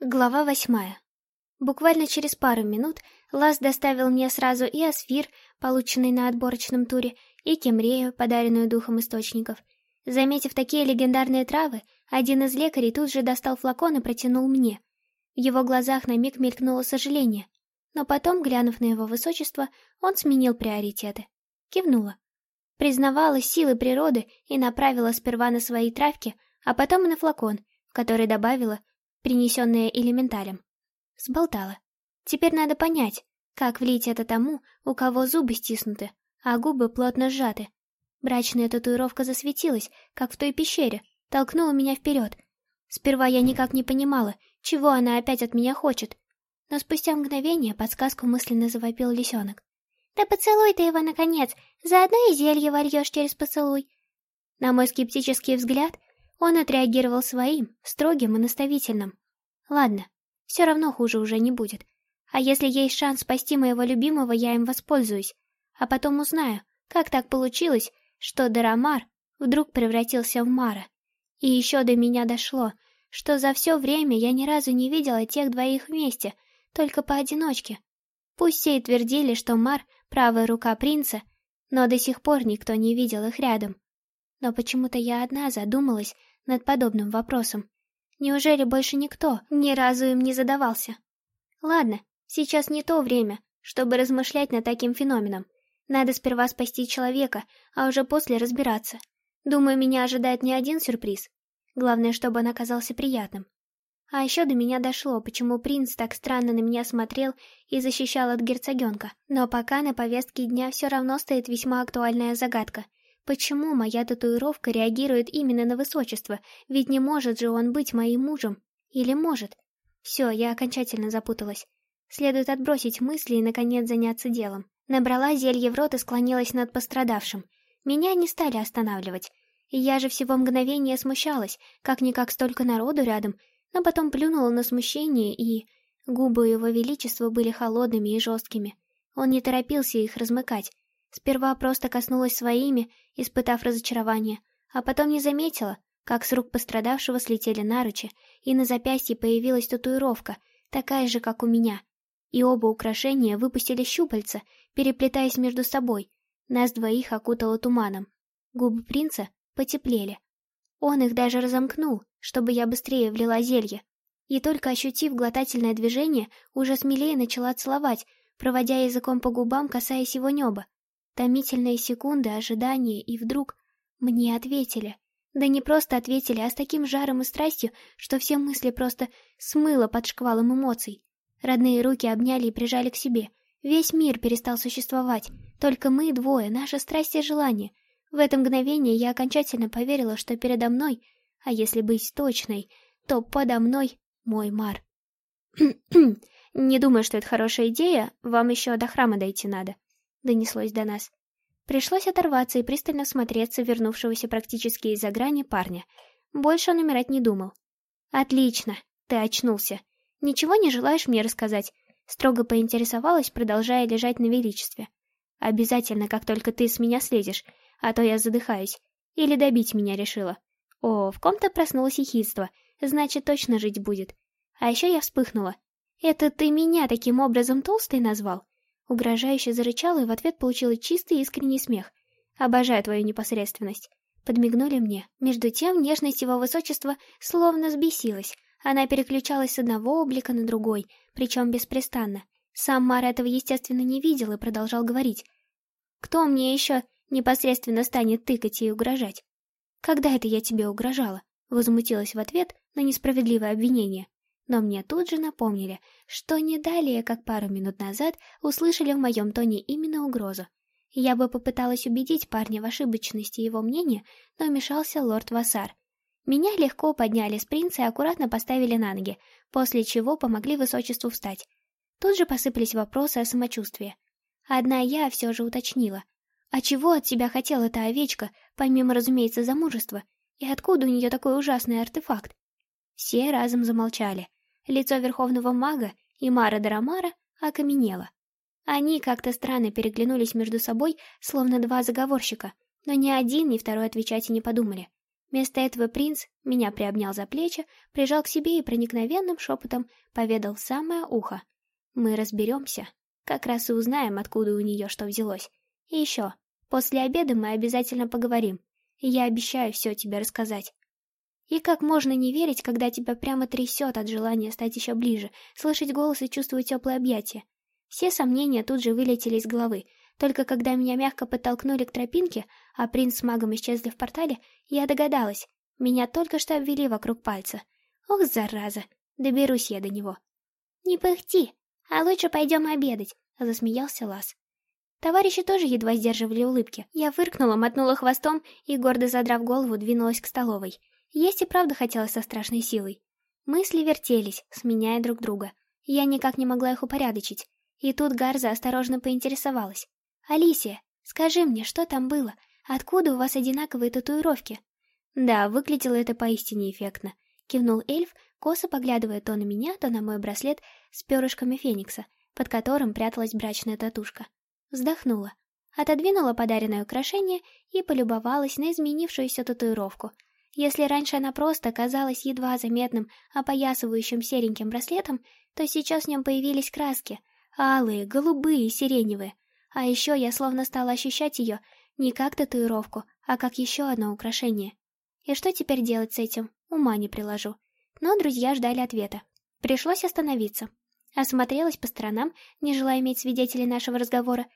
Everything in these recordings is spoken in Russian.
Глава восьмая. Буквально через пару минут Лас доставил мне сразу и асфир, полученный на отборочном туре, и кемрею, подаренную духом источников. Заметив такие легендарные травы, один из лекарей тут же достал флакон и протянул мне. В его глазах на миг мелькнуло сожаление, но потом, глянув на его высочество, он сменил приоритеты. Кивнула. Признавала силы природы и направила сперва на свои травки, а потом и на флакон, в который добавила принесенное элементалем. Сболтала. Теперь надо понять, как влить это тому, у кого зубы стиснуты, а губы плотно сжаты. Брачная татуировка засветилась, как в той пещере, толкнула меня вперед. Сперва я никак не понимала, чего она опять от меня хочет. Но спустя мгновение подсказку мысленно завопил лисенок. «Да поцелуй ты его, наконец! Заодно и зелье вольешь через поцелуй!» На мой скептический взгляд, он отреагировал своим, строгим и наставительным. Ладно, все равно хуже уже не будет. А если есть шанс спасти моего любимого, я им воспользуюсь. А потом узнаю, как так получилось, что Дарамар вдруг превратился в Мара. И еще до меня дошло, что за все время я ни разу не видела тех двоих вместе, только поодиночке. Пусть все и твердили, что Мар — правая рука принца, но до сих пор никто не видел их рядом. Но почему-то я одна задумалась над подобным вопросом. Неужели больше никто ни разу им не задавался? Ладно, сейчас не то время, чтобы размышлять над таким феноменом. Надо сперва спасти человека, а уже после разбираться. Думаю, меня ожидает не один сюрприз. Главное, чтобы он оказался приятным. А еще до меня дошло, почему принц так странно на меня смотрел и защищал от герцогенка. Но пока на повестке дня все равно стоит весьма актуальная загадка. Почему моя татуировка реагирует именно на высочество? Ведь не может же он быть моим мужем. Или может? Все, я окончательно запуталась. Следует отбросить мысли и, наконец, заняться делом. Набрала зелье в рот и склонилась над пострадавшим. Меня не стали останавливать. Я же всего мгновения смущалась, как-никак столько народу рядом, но потом плюнула на смущение, и... Губы его величества были холодными и жесткими. Он не торопился их размыкать, Сперва просто коснулась своими, испытав разочарование, а потом не заметила, как с рук пострадавшего слетели наручи, и на запястье появилась татуировка, такая же, как у меня. И оба украшения выпустили щупальца, переплетаясь между собой. Нас двоих окутало туманом. Губы принца потеплели. Он их даже разомкнул, чтобы я быстрее влила зелье. И только ощутив глотательное движение, уже смелее начала целовать, проводя языком по губам, касаясь его неба. Томительные секунды ожидания, и вдруг мне ответили. Да не просто ответили, а с таким жаром и страстью, что все мысли просто смыло под шквалом эмоций. Родные руки обняли и прижали к себе. Весь мир перестал существовать. Только мы двое, наша страсть и желание. В это мгновение я окончательно поверила, что передо мной, а если быть точной, то подо мной мой Мар. «Не думаю, что это хорошая идея, вам еще до храма дойти надо», донеслось до нас. Пришлось оторваться и пристально смотреться вернувшегося практически из-за грани парня. Больше он умирать не думал. «Отлично, ты очнулся. Ничего не желаешь мне рассказать?» Строго поинтересовалась, продолжая лежать на величестве. «Обязательно, как только ты с меня слезешь, а то я задыхаюсь. Или добить меня решила. О, в ком-то проснулось ехидство, значит, точно жить будет. А еще я вспыхнула. Это ты меня таким образом толстой назвал? Угрожающе зарычала и в ответ получила чистый искренний смех. «Обожаю твою непосредственность». Подмигнули мне. Между тем, нежность его высочества словно сбесилась. Она переключалась с одного облика на другой, причем беспрестанно. Сам Мар этого, естественно, не видел и продолжал говорить. «Кто мне еще непосредственно станет тыкать и угрожать?» «Когда это я тебе угрожала?» Возмутилась в ответ на несправедливое обвинение. Но мне тут же напомнили, что не далее, как пару минут назад, услышали в моем тоне именно угрозу. Я бы попыталась убедить парня в ошибочности его мнения, но вмешался лорд Вассар. Меня легко подняли с принца и аккуратно поставили на ноги, после чего помогли высочеству встать. Тут же посыпались вопросы о самочувствии. Одна я все же уточнила. А чего от тебя хотела эта овечка, помимо, разумеется, замужества? И откуда у нее такой ужасный артефакт? Все разом замолчали. Лицо верховного мага и Мара Дарамара окаменело. Они как-то странно переглянулись между собой, словно два заговорщика, но ни один, ни второй отвечать и не подумали. Вместо этого принц меня приобнял за плечи, прижал к себе и проникновенным шепотом поведал в самое ухо. «Мы разберемся. Как раз и узнаем, откуда у нее что взялось. И еще, после обеда мы обязательно поговорим. Я обещаю все тебе рассказать». И как можно не верить, когда тебя прямо трясет от желания стать еще ближе, слышать голос и чувствовать теплое объятие? Все сомнения тут же вылетели из головы, только когда меня мягко подтолкнули к тропинке, а принц с магом исчезли в портале, я догадалась. Меня только что обвели вокруг пальца. Ох, зараза, доберусь я до него. «Не пыхти, а лучше пойдем обедать», — засмеялся Лас. Товарищи тоже едва сдерживали улыбки. Я фыркнула, мотнула хвостом и, гордо задрав голову, двинулась к столовой. Есть и правда хотелось со страшной силой. Мысли вертелись, сменяя друг друга. Я никак не могла их упорядочить. И тут Гарза осторожно поинтересовалась. «Алисия, скажи мне, что там было? Откуда у вас одинаковые татуировки?» «Да, выглядело это поистине эффектно», — кивнул эльф, косо поглядывая то на меня, то на мой браслет с перышками феникса, под которым пряталась брачная татушка. Вздохнула, отодвинула подаренное украшение и полюбовалась на изменившуюся татуировку. Если раньше она просто казалась едва заметным, опоясывающим сереньким браслетом, то сейчас в нем появились краски — алые, голубые, сиреневые — а еще я словно стала ощущать ее не как татуировку, а как еще одно украшение. И что теперь делать с этим, ума не приложу. Но друзья ждали ответа. Пришлось остановиться. Осмотрелась по сторонам, не желая иметь свидетелей нашего разговора.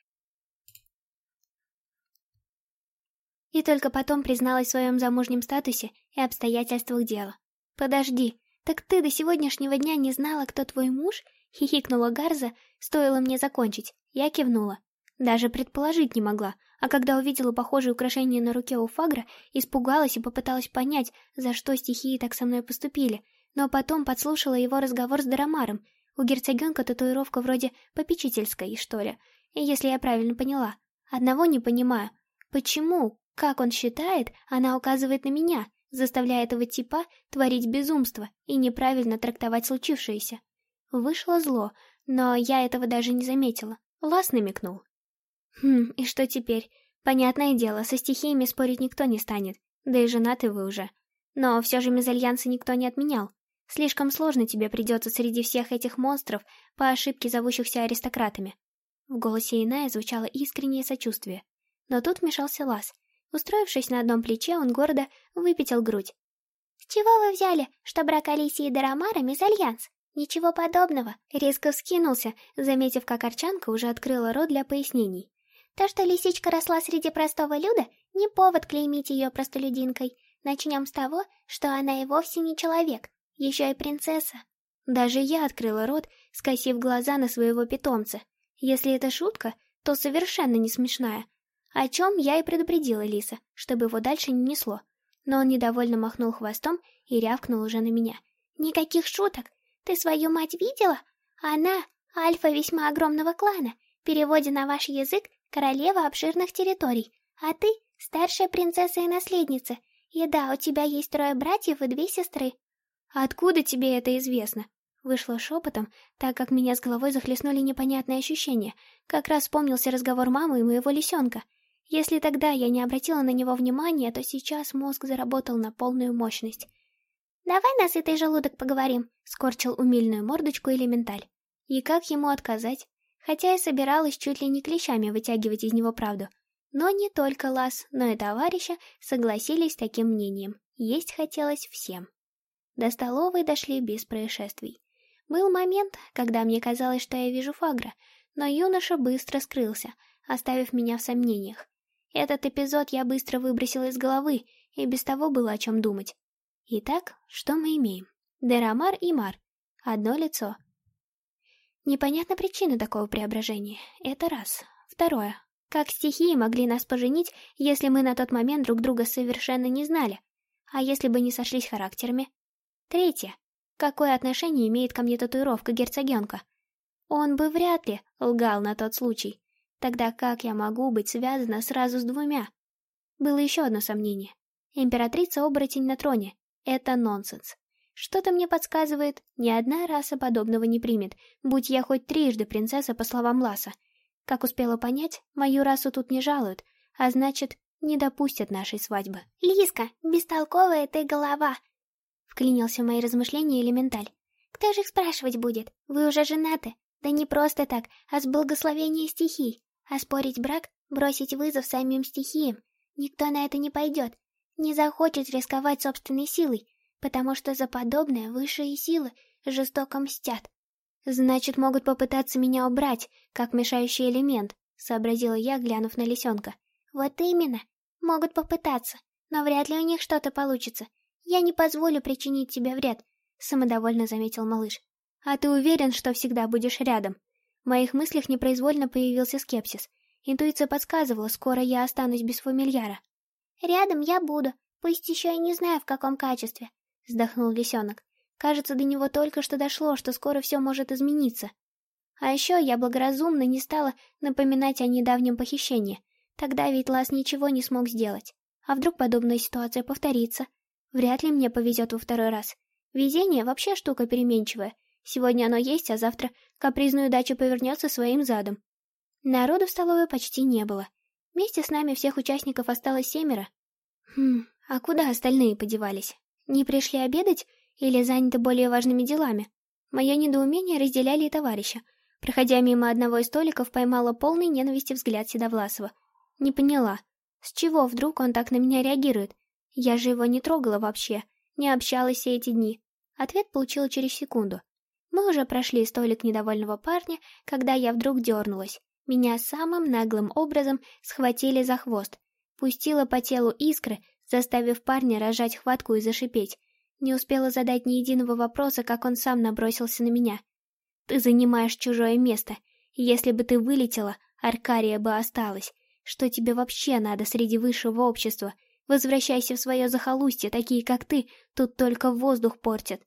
И только потом призналась в своем замужнем статусе и обстоятельствах дела. «Подожди, так ты до сегодняшнего дня не знала, кто твой муж?» — хихикнула Гарза, стоило мне закончить. Я кивнула. Даже предположить не могла, а когда увидела похожее украшение на руке у Фагра, испугалась и попыталась понять, за что стихии так со мной поступили, но потом подслушала его разговор с Дарамаром. У герцогенка татуировка вроде попечительской, что ли, если я правильно поняла. Одного не понимаю. Почему, как он считает, она указывает на меня, заставляя этого типа творить безумство и неправильно трактовать случившееся? Вышло зло, но я этого даже не заметила. Лас намекнул. Хм, и что теперь? Понятное дело, со стихиями спорить никто не станет, да и женаты вы уже. Но все же мезальянсы никто не отменял. Слишком сложно тебе придется среди всех этих монстров, по ошибке зовущихся аристократами. В голосе Иная звучало искреннее сочувствие. Но тут вмешался Лас. Устроившись на одном плече, он гордо выпятил грудь. «С чего вы взяли, что брак Алисии и Дарамара — мезальянс? Ничего подобного!» Резко вскинулся, заметив, как Арчанка уже открыла рот для пояснений. То, что лисичка росла среди простого люда, не повод клеймить ее простолюдинкой. Начнем с того, что она и вовсе не человек, еще и принцесса. Даже я открыла рот, скосив глаза на своего питомца. Если это шутка, то совершенно не смешная. О чем я и предупредила Лиса, чтобы его дальше не несло. Но он недовольно махнул хвостом и рявкнул уже на меня. «Никаких шуток! Ты свою мать видела? Она — альфа весьма огромного клана. В переводе на ваш язык королева обширных территорий, а ты — старшая принцесса и наследница. И да, у тебя есть трое братьев и две сестры. Откуда тебе это известно? Вышло шепотом, так как меня с головой захлестнули непонятные ощущения. Как раз вспомнился разговор мамы и моего лисенка. Если тогда я не обратила на него внимания, то сейчас мозг заработал на полную мощность. «Давай на сытый желудок поговорим», — скорчил умильную мордочку элементаль. И как ему отказать? хотя и собиралась чуть ли не клещами вытягивать из него правду. Но не только Лас, но и товарища согласились с таким мнением. Есть хотелось всем. До столовой дошли без происшествий. Был момент, когда мне казалось, что я вижу Фагра, но юноша быстро скрылся, оставив меня в сомнениях. Этот эпизод я быстро выбросила из головы, и без того было о чем думать. Итак, что мы имеем? Дерамар и Мар. Одно лицо, Непонятна причина такого преображения. Это раз. Второе. Как стихии могли нас поженить, если мы на тот момент друг друга совершенно не знали? А если бы не сошлись характерами? Третье. Какое отношение имеет ко мне татуировка герцогенка? Он бы вряд ли лгал на тот случай. Тогда как я могу быть связана сразу с двумя? Было еще одно сомнение. Императрица-оборотень на троне. Это нонсенс. Что-то мне подсказывает, ни одна раса подобного не примет, будь я хоть трижды принцесса, по словам Ласа. Как успела понять, мою расу тут не жалуют, а значит, не допустят нашей свадьбы. «Лиска, бестолковая ты голова!» Вклинился в мои размышления элементаль. «Кто же их спрашивать будет? Вы уже женаты? Да не просто так, а с благословения стихий. А спорить брак, бросить вызов самим стихиям. Никто на это не пойдет. Не захочет рисковать собственной силой, потому что за подобное высшие силы жестоко мстят. Значит, могут попытаться меня убрать, как мешающий элемент, сообразила я, глянув на лисенка. Вот именно. Могут попытаться, но вряд ли у них что-то получится. Я не позволю причинить тебе вред, самодовольно заметил малыш. А ты уверен, что всегда будешь рядом? В моих мыслях непроизвольно появился скепсис. Интуиция подсказывала, скоро я останусь без фамильяра. «Рядом я буду, пусть еще и не знаю, в каком качестве», — вздохнул лисенок. Кажется, до него только что дошло, что скоро все может измениться. А еще я благоразумно не стала напоминать о недавнем похищении. Тогда ведь Лас ничего не смог сделать. А вдруг подобная ситуация повторится? Вряд ли мне повезет во второй раз. Везение вообще штука переменчивая. Сегодня оно есть, а завтра капризную удача повернется своим задом. Народу в столовой почти не было. Вместе с нами всех участников осталось семеро. Хм, а куда остальные подевались? Не пришли обедать или заняты более важными делами? Мое недоумение разделяли и товарища. Проходя мимо одного из столиков, поймала полный ненависти взгляд Седовласова. Не поняла, с чего вдруг он так на меня реагирует? Я же его не трогала вообще, не общалась все эти дни. Ответ получила через секунду. Мы уже прошли столик недовольного парня, когда я вдруг дернулась. Меня самым наглым образом схватили за хвост. Пустила по телу искры, заставив парня рожать хватку и зашипеть. Не успела задать ни единого вопроса, как он сам набросился на меня. «Ты занимаешь чужое место. Если бы ты вылетела, Аркария бы осталась. Что тебе вообще надо среди высшего общества? Возвращайся в свое захолустье, такие как ты, тут только воздух портят.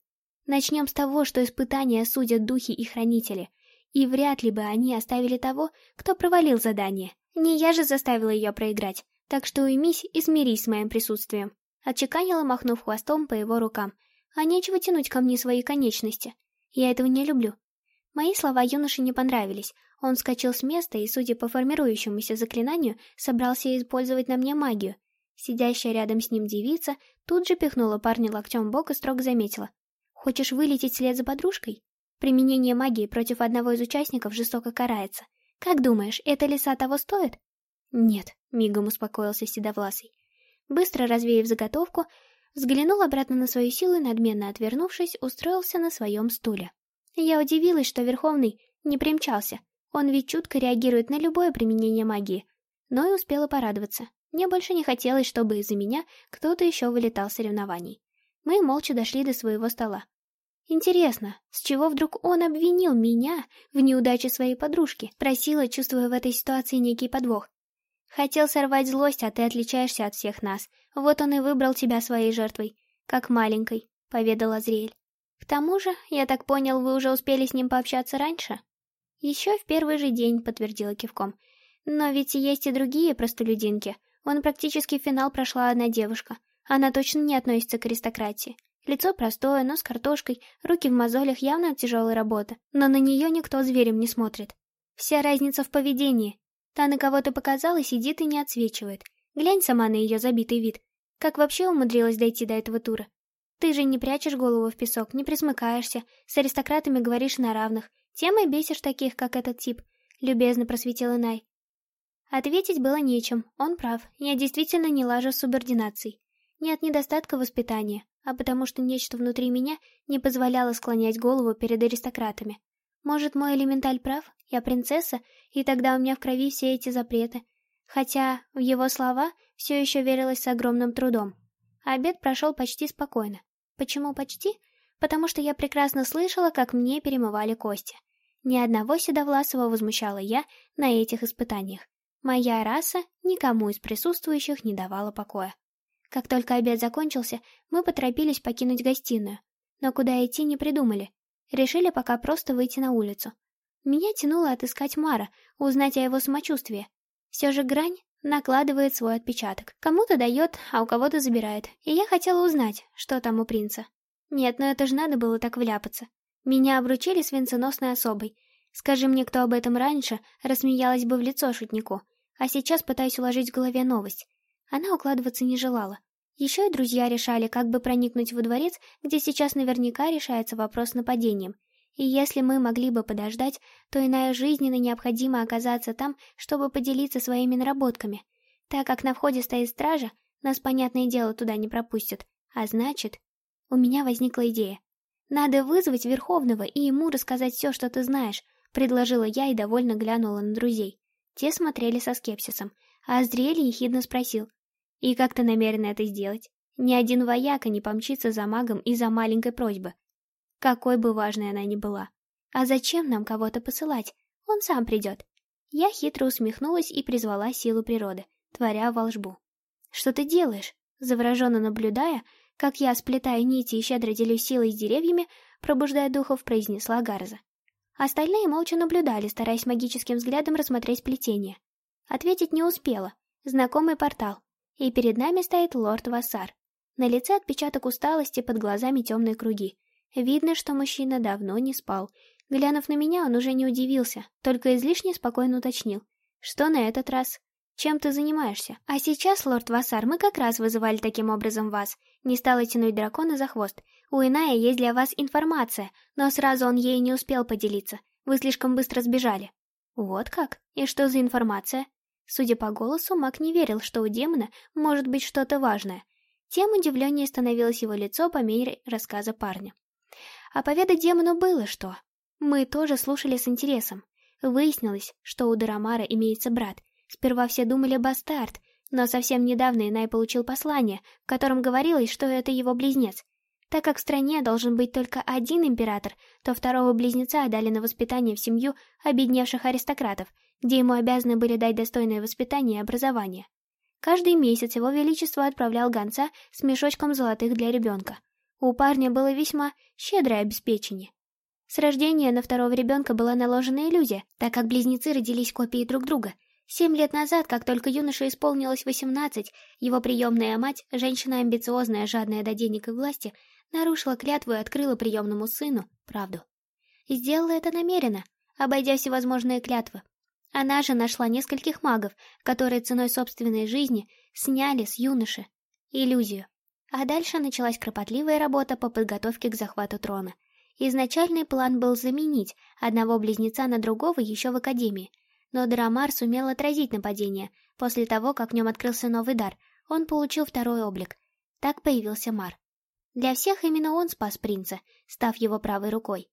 Начнем с того, что испытания судят духи и хранители. И вряд ли бы они оставили того, кто провалил задание. Не я же заставила ее проиграть. Так что уймись и смирись с моим присутствием. Отчеканила, махнув хвостом по его рукам. А нечего тянуть ко мне свои конечности. Я этого не люблю. Мои слова юноше не понравились. Он вскочил с места и, судя по формирующемуся заклинанию, собрался использовать на мне магию. Сидящая рядом с ним девица тут же пихнула парня локтем в бок и строго заметила. «Хочешь вылететь вслед за подружкой? Применение магии против одного из участников жестоко карается. Как думаешь, эта лиса того стоит?» «Нет», — мигом успокоился Седовласый. Быстро развеяв заготовку, взглянул обратно на свою силу и, надменно отвернувшись, устроился на своем стуле. Я удивилась, что Верховный не примчался. Он ведь чутко реагирует на любое применение магии. Но и успела порадоваться. Мне больше не хотелось, чтобы из-за меня кто-то еще вылетал соревнований. Мы молча дошли до своего стола. Интересно, с чего вдруг он обвинил меня в неудаче своей подружки? Просила, чувствуя в этой ситуации некий подвох. Хотел сорвать злость, а ты отличаешься от всех нас. Вот он и выбрал тебя своей жертвой. Как маленькой, — поведал Азриэль. К тому же, я так понял, вы уже успели с ним пообщаться раньше? Еще в первый же день, подтвердила кивком. Но ведь есть и другие простолюдинки. Он практически финал прошла одна девушка. Она точно не относится к аристократии. Лицо простое, но с картошкой, руки в мозолях явно от тяжелой работы. Но на нее никто зверем не смотрит. Вся разница в поведении. Та, на кого ты показала, сидит и не отсвечивает. Глянь сама на ее забитый вид. Как вообще умудрилась дойти до этого тура? Ты же не прячешь голову в песок, не присмыкаешься, с аристократами говоришь на равных, тем и бесишь таких, как этот тип», — любезно просветил Инай. Ответить было нечем, он прав, я действительно не лажу с субординацией. Не от недостатка воспитания, а потому что нечто внутри меня не позволяло склонять голову перед аристократами. Может, мой элементаль прав, я принцесса, и тогда у меня в крови все эти запреты. Хотя в его слова все еще верилось с огромным трудом. Обед прошел почти спокойно. Почему почти? Потому что я прекрасно слышала, как мне перемывали кости. Ни одного седовласого возмущала я на этих испытаниях. Моя раса никому из присутствующих не давала покоя. Как только обед закончился, мы поторопились покинуть гостиную. Но куда идти не придумали. Решили пока просто выйти на улицу. Меня тянуло отыскать Мара, узнать о его самочувствии. Все же грань накладывает свой отпечаток. Кому-то дает, а у кого-то забирает. И я хотела узнать, что там у принца. Нет, ну это же надо было так вляпаться. Меня обручили с венценосной особой. Скажи мне, кто об этом раньше, рассмеялась бы в лицо шутнику. А сейчас пытаюсь уложить в голове новость. Она укладываться не желала. Еще и друзья решали, как бы проникнуть во дворец, где сейчас наверняка решается вопрос с нападением. И если мы могли бы подождать, то иная жизненно необходимо оказаться там, чтобы поделиться своими наработками. Так как на входе стоит стража, нас, понятное дело, туда не пропустят. А значит, у меня возникла идея. Надо вызвать Верховного и ему рассказать все, что ты знаешь, предложила я и довольно глянула на друзей. Те смотрели со скепсисом, а Азриэль ехидно спросил. «И как ты намерен это сделать? Ни один вояка не помчится за магом из-за маленькой просьбы. Какой бы важной она ни была. А зачем нам кого-то посылать? Он сам придет». Я хитро усмехнулась и призвала силу природы, творя волшбу. «Что ты делаешь?» Завороженно наблюдая, как я, сплетая нити и щедро делюсь силой с деревьями, пробуждая духов, произнесла Гарза. Остальные молча наблюдали, стараясь магическим взглядом рассмотреть плетение. Ответить не успела. Знакомый портал. И перед нами стоит лорд Вассар. На лице отпечаток усталости, под глазами темные круги. Видно, что мужчина давно не спал. Глянув на меня, он уже не удивился, только излишне спокойно уточнил. Что на этот раз? Чем ты занимаешься? А сейчас, лорд Вассар, мы как раз вызывали таким образом вас. Не стала тянуть дракона за хвост. У Иная есть для вас информация, но сразу он ей не успел поделиться. Вы слишком быстро сбежали. Вот как? И что за информация? Судя по голосу, маг не верил, что у демона может быть что-то важное. Тем удивленнее становилось его лицо по мере рассказа парня. А поведать демону было что. Мы тоже слушали с интересом. Выяснилось, что у Дарамара имеется брат. Сперва все думали бастард, но совсем недавно Инай получил послание, в котором говорилось, что это его близнец. Так как в стране должен быть только один император, то второго близнеца отдали на воспитание в семью обедневших аристократов, где ему обязаны были дать достойное воспитание и образование. Каждый месяц его величество отправлял гонца с мешочком золотых для ребенка. У парня было весьма щедрое обеспечение. С рождения на второго ребенка была наложена иллюзия, так как близнецы родились копией друг друга. Семь лет назад, как только юноше исполнилось восемнадцать, его приемная мать, женщина амбициозная, жадная до денег и власти, нарушила клятву и открыла приемному сыну правду. И сделала это намеренно, обойдя всевозможные клятвы, она же нашла нескольких магов, которые ценой собственной жизни сняли с юноши иллюзию. А дальше началась кропотливая работа по подготовке к захвату трона. Изначальный план был заменить одного близнеца на другого еще в Академии, но Драмар сумел отразить нападение. После того, как в нем открылся новый дар, он получил второй облик. Так появился Мар. Для всех именно он спас принца, став его правой рукой.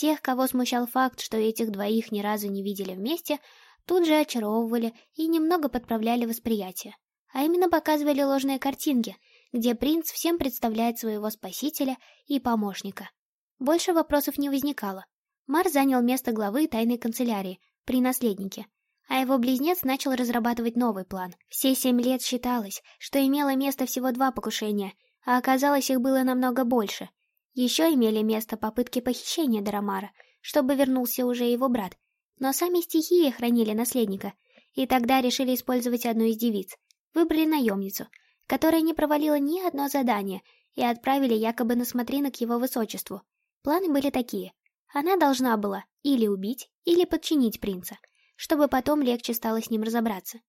Тех, кого смущал факт, что этих двоих ни разу не видели вместе, тут же очаровывали и немного подправляли восприятие. А именно показывали ложные картинки, где принц всем представляет своего спасителя и помощника. Больше вопросов не возникало. Мар занял место главы тайной канцелярии при наследнике, а его близнец начал разрабатывать новый план. Все семь лет считалось, что имело место всего два покушения, а оказалось их было намного больше — еще имели место попытки похищения Дарамара, чтобы вернулся уже его брат. Но сами стихии хранили наследника, и тогда решили использовать одну из девиц. Выбрали наемницу, которая не провалила ни одно задание, и отправили якобы на смотрины к его высочеству. Планы были такие. Она должна была или убить, или подчинить принца, чтобы потом легче стало с ним разобраться.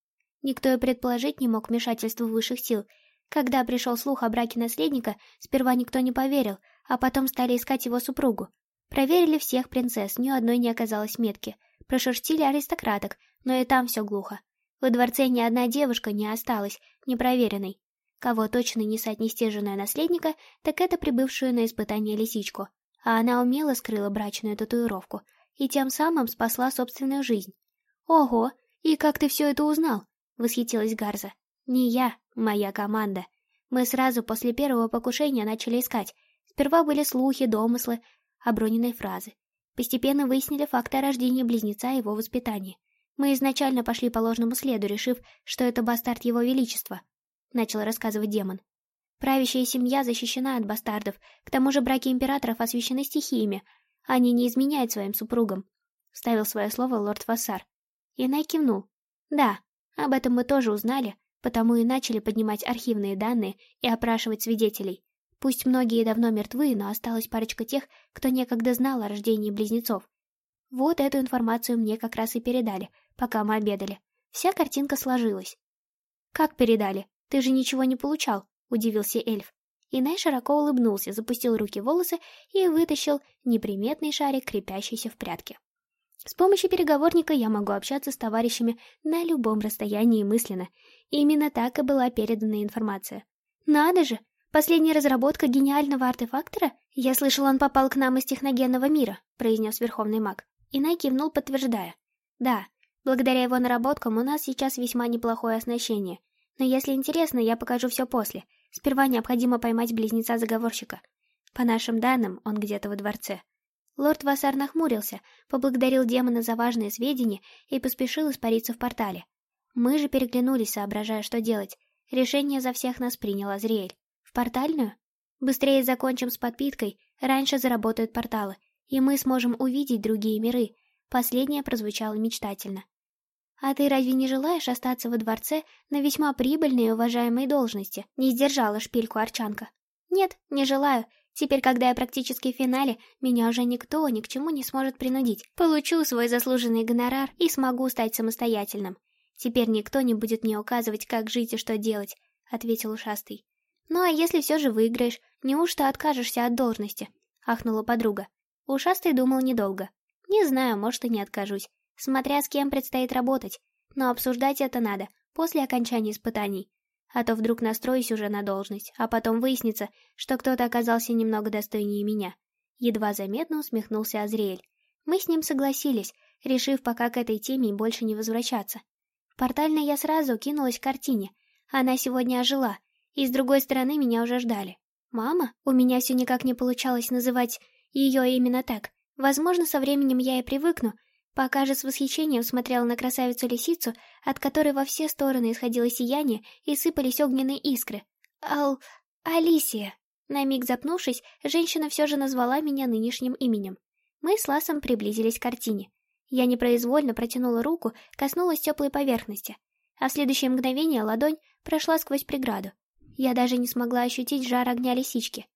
Никто и предположить не мог вмешательства высших сил. Когда пришел слух о браке наследника, сперва никто не поверил, а потом стали искать его супругу. Проверили всех принцесс, ни одной не оказалось метки. Прошерстили аристократок, но и там все глухо. Во дворце ни одна девушка не осталась, непроверенной. Кого точно не соотнести женой наследника, так это прибывшую на испытание лисичку. А она умело скрыла брачную татуировку и тем самым спасла собственную жизнь. «Ого! И как ты все это узнал?» — восхитилась Гарза. «Не я, моя команда. Мы сразу после первого покушения начали искать, Сперва были слухи, домыслы, оброненные фразы. Постепенно выяснили факты о рождении близнеца и его воспитании. Мы изначально пошли по ложному следу, решив, что это бастард его величества, — начал рассказывать демон. Правящая семья защищена от бастардов, к тому же браки императоров освящены стихиями, они не изменяют своим супругам, — вставил свое слово лорд Фассар. Инай кивнул. Да, об этом мы тоже узнали, потому и начали поднимать архивные данные и опрашивать свидетелей. Пусть многие давно мертвы, но осталась парочка тех, кто некогда знал о рождении близнецов. Вот эту информацию мне как раз и передали, пока мы обедали. Вся картинка сложилась. «Как передали?» Ты же ничего не получал», — удивился эльф. Инай широко улыбнулся, запустил руки в волосы и вытащил неприметный шарик, крепящийся в прятке. С помощью переговорника я могу общаться с товарищами на любом расстоянии мысленно. Именно так и была передана информация. Надо же! Последняя разработка гениального артефактора? Я слышал, он попал к нам из техногенного мира, произнес Верховный маг. Инай кивнул, подтверждая. Да, благодаря его наработкам у нас сейчас весьма неплохое оснащение. Но если интересно, я покажу все после. Сперва необходимо поймать близнеца-заговорщика. По нашим данным, он где-то во дворце. Лорд Вассар нахмурился, поблагодарил демона за важные сведения и поспешил испариться в портале. Мы же переглянулись, соображая, что делать. Решение за всех нас принял Азриэль. В портальную? Быстрее закончим с подпиткой, раньше заработают порталы, и мы сможем увидеть другие миры. Последнее прозвучало мечтательно. «А ты разве не желаешь остаться во дворце на весьма прибыльной и уважаемой должности?» Не сдержала шпильку Арчанка. «Нет, не желаю. Теперь, когда я практически в финале, меня уже никто ни к чему не сможет принудить. Получу свой заслуженный гонорар и смогу стать самостоятельным. Теперь никто не будет мне указывать, как жить и что делать», — ответил ушастый. «Ну а если все же выиграешь, неужто откажешься от должности?» — ахнула подруга. Ушастый думал недолго. «Не знаю, может и не откажусь. Смотря с кем предстоит работать. Но обсуждать это надо, после окончания испытаний а то вдруг настроюсь уже на должность, а потом выяснится, что кто-то оказался немного достойнее меня. Едва заметно усмехнулся Азриэль. Мы с ним согласились, решив пока к этой теме больше не возвращаться. В портальной я сразу кинулась к картине. Она сегодня ожила, и с другой стороны меня уже ждали. Мама? У меня все никак не получалось называть ее именно так. Возможно, со временем я и привыкну, Пока же с восхищением смотрела на красавицу-лисицу, от которой во все стороны исходило сияние и сыпались огненные искры. «Ал... Алисия!» На миг запнувшись, женщина все же назвала меня нынешним именем. Мы с Ласом приблизились к картине. Я непроизвольно протянула руку, коснулась теплой поверхности, а в следующее мгновение ладонь прошла сквозь преграду. Я даже не смогла ощутить жар огня лисички.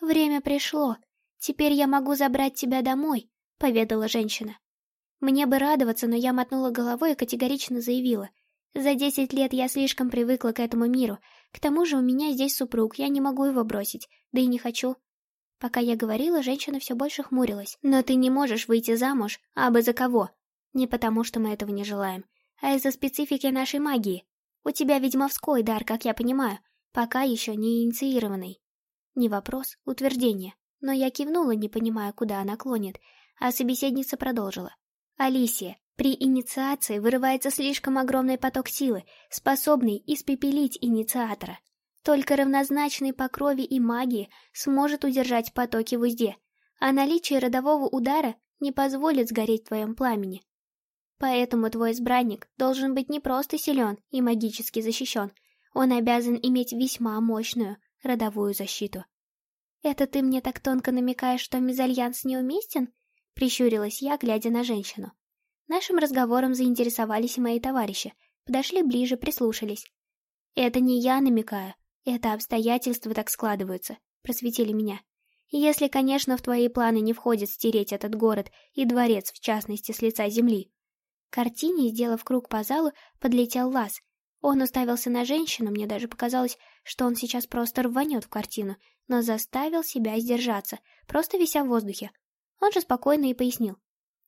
«Время пришло. Теперь я могу забрать тебя домой», — поведала женщина. Мне бы радоваться, но я мотнула головой и категорично заявила. За десять лет я слишком привыкла к этому миру. К тому же у меня здесь супруг, я не могу его бросить. Да и не хочу. Пока я говорила, женщина все больше хмурилась. Но ты не можешь выйти замуж, а бы за кого? Не потому, что мы этого не желаем, а из-за специфики нашей магии. У тебя ведьмовской дар, как я понимаю, пока еще не инициированный. Не вопрос, утверждение. Но я кивнула, не понимая, куда она клонит, а собеседница продолжила. Алисия, при инициации вырывается слишком огромный поток силы, способный испепелить инициатора. Только равнозначный по крови и магии сможет удержать потоки в узде, а наличие родового удара не позволит сгореть в твоем пламени. Поэтому твой избранник должен быть не просто силен и магически защищен, он обязан иметь весьма мощную родовую защиту. «Это ты мне так тонко намекаешь, что мезальянс неуместен?» Прищурилась я, глядя на женщину. Нашим разговором заинтересовались и мои товарищи. Подошли ближе, прислушались. «Это не я намекаю. Это обстоятельства так складываются», — просветили меня. «Если, конечно, в твои планы не входит стереть этот город и дворец, в частности, с лица земли». К картине, сделав круг по залу, подлетел лаз. Он уставился на женщину, мне даже показалось, что он сейчас просто рванет в картину, но заставил себя сдержаться, просто вися в воздухе. Он же спокойно и пояснил.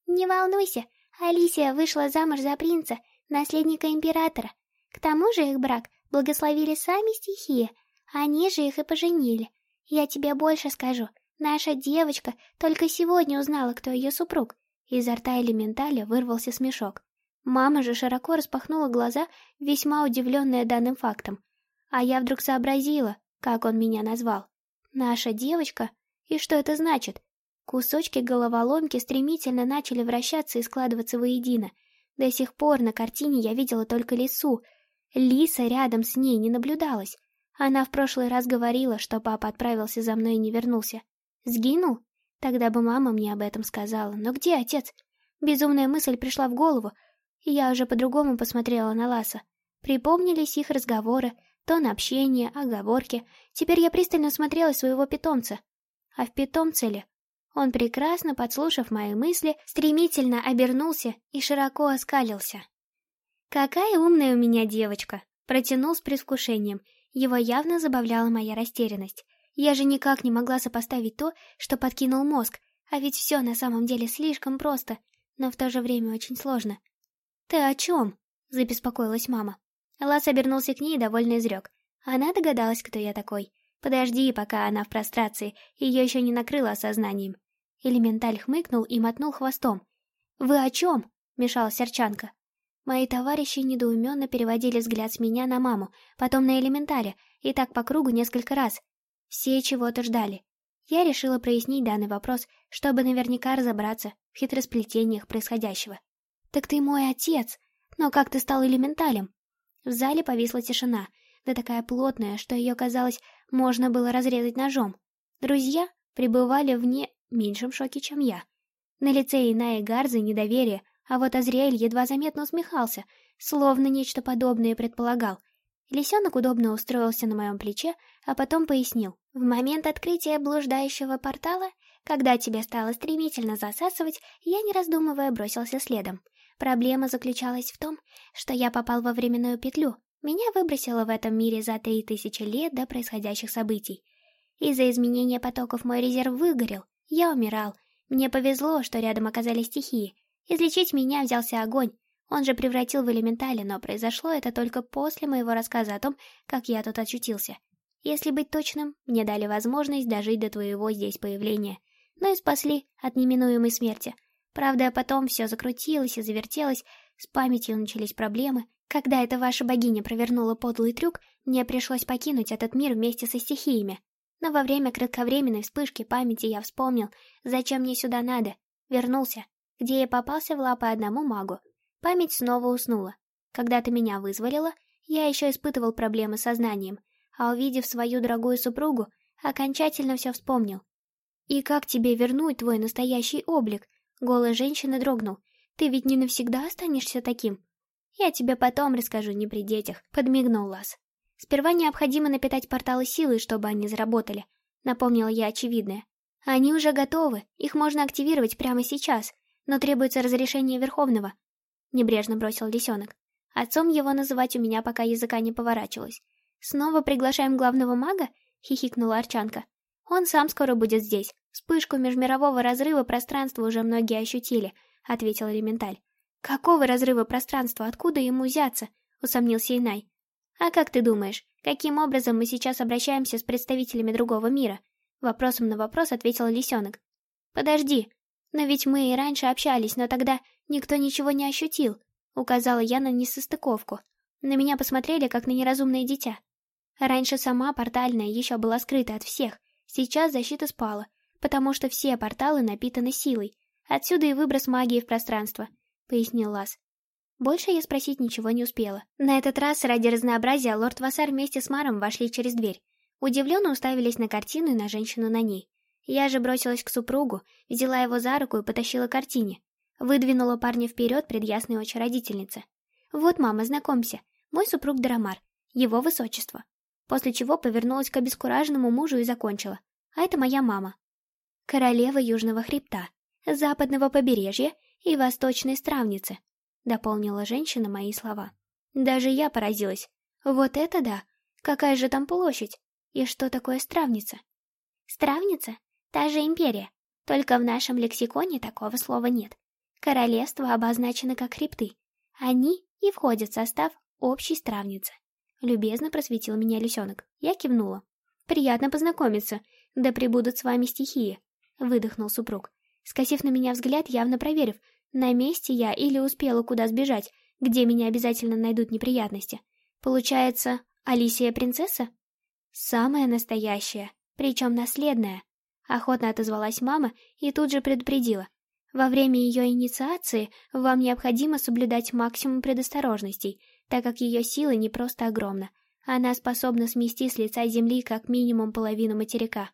«Не волнуйся, Алисия вышла замуж за принца, наследника императора. К тому же их брак благословили сами стихии, они же их и поженили. Я тебе больше скажу, наша девочка только сегодня узнала, кто ее супруг». Изо рта элементаля вырвался смешок. Мама же широко распахнула глаза, весьма удивленная данным фактом. А я вдруг сообразила, как он меня назвал. «Наша девочка? И что это значит? Кусочки головоломки стремительно начали вращаться и складываться воедино. До сих пор на картине я видела только лису. Лиса рядом с ней не наблюдалась. Она в прошлый раз говорила, что папа отправился за мной и не вернулся. Сгинул? Тогда бы мама мне об этом сказала. Но где отец? Безумная мысль пришла в голову, и я уже по-другому посмотрела на Ласа. Припомнились их разговоры, тон общения, оговорки. Теперь я пристально смотрела своего питомца. А в питомце ли он, прекрасно подслушав мои мысли, стремительно обернулся и широко оскалился. «Какая умная у меня девочка!» — Протянул с предвкушением. Его явно забавляла моя растерянность. Я же никак не могла сопоставить то, что подкинул мозг, а ведь все на самом деле слишком просто, но в то же время очень сложно. «Ты о чем?» — забеспокоилась мама. Лас обернулся к ней и довольно изрек. Она догадалась, кто я такой. Подожди, пока она в прострации, ее еще не накрыло осознанием. Элементаль хмыкнул и мотнул хвостом. «Вы о чем?» — мешала Серчанка. Мои товарищи недоуменно переводили взгляд с меня на маму, потом на элементаля, и так по кругу несколько раз. Все чего-то ждали. Я решила прояснить данный вопрос, чтобы наверняка разобраться в хитросплетениях происходящего. «Так ты мой отец! Но как ты стал элементалем?» В зале повисла тишина, да такая плотная, что ее, казалось, можно было разрезать ножом. Друзья пребывали в не меньшем шоке, чем я. На лице Ина и Гарзы недоверие, а вот Азриэль едва заметно усмехался, словно нечто подобное предполагал. Лисенок удобно устроился на моем плече, а потом пояснил. В момент открытия блуждающего портала, когда тебя стало стремительно засасывать, я, не раздумывая, бросился следом. Проблема заключалась в том, что я попал во временную петлю. Меня выбросило в этом мире за три тысячи лет до происходящих событий. Из-за изменения потоков мой резерв выгорел. Я умирал. Мне повезло, что рядом оказались стихии, Излечить меня взялся огонь. Он же превратил в элементали, но произошло это только после моего рассказа о том, как я тут очутился. Если быть точным, мне дали возможность дожить до твоего здесь появления, но и спасли от неминуемой смерти. Правда, потом все закрутилось и завертелось, с памятью начались проблемы. Когда эта ваша богиня провернула подлый трюк, мне пришлось покинуть этот мир вместе со стихиями. Но во время кратковременной вспышки памяти я вспомнил, зачем мне сюда надо. Вернулся, где я попался в лапы одному магу. Память снова уснула. Когда ты меня вызволила, я еще испытывал проблемы с сознанием, а увидев свою дорогую супругу, окончательно все вспомнил. «И как тебе вернуть твой настоящий облик?» Голос женщины дрогнул. «Ты ведь не навсегда останешься таким?» «Я тебе потом расскажу, не при детях», — подмигнул Лас. «Сперва необходимо напитать порталы силой, чтобы они заработали», — напомнила я очевидное. «Они уже готовы, их можно активировать прямо сейчас но требуется разрешение Верховного», — небрежно бросил лисенок. Отцом его называть у меня пока языка не поворачивалось. «Снова приглашаем главного мага?» — хихикнула Арчанка. «Он сам скоро будет здесь. Вспышку межмирового разрыва пространства уже многие ощутили», — ответил Элементаль. «Какого разрыва пространства? Откуда ему взяться?» — усомнился Инай. «А как ты думаешь, каким образом мы сейчас обращаемся с представителями другого мира?» Вопросом на вопрос ответил Лисенок. «Подожди, «Но ведь мы и раньше общались, но тогда никто ничего не ощутил», — указала я на несостыковку. На меня посмотрели, как на неразумное дитя. Раньше сама портальная еще была скрыта от всех, сейчас защита спала, потому что все порталы напитаны силой. Отсюда и выброс магии в пространство, — пояснил Лас. Больше я спросить ничего не успела. На этот раз, ради разнообразия, лорд Вассар вместе с Маром вошли через дверь. Удивленно уставились на картину и на женщину на ней. Я же бросилась к супругу, взяла его за руку и потащила к картине. Выдвинула парня вперед пред ясной очи родительницы. «Вот, мама, знакомься, мой супруг Драмар, его высочество». После чего повернулась к обескураженному мужу и закончила. «А это моя мама. Королева Южного хребта, западного побережья и восточной стравницы», дополнила женщина мои слова. Даже я поразилась. Вот это да! Какая же там площадь? И что такое стравница? Стравница Та же империя, только в нашем лексиконе такого слова нет. Королевства обозначены как хребты. Они и входят в состав общей стравницы. Любезно просветил меня лисенок. Я кивнула. «Приятно познакомиться. Да прибудут с вами стихии», — выдохнул супруг. Скосив на меня взгляд, явно проверив, на месте я или успела куда сбежать, где меня обязательно найдут неприятности. Получается, Алисия принцесса? Самая настоящая, причем наследная. Охотно отозвалась мама и тут же предупредила. Во время ее инициации вам необходимо соблюдать максимум предосторожностей, так как ее сила не просто огромна. Она способна смести с лица земли как минимум половину материка.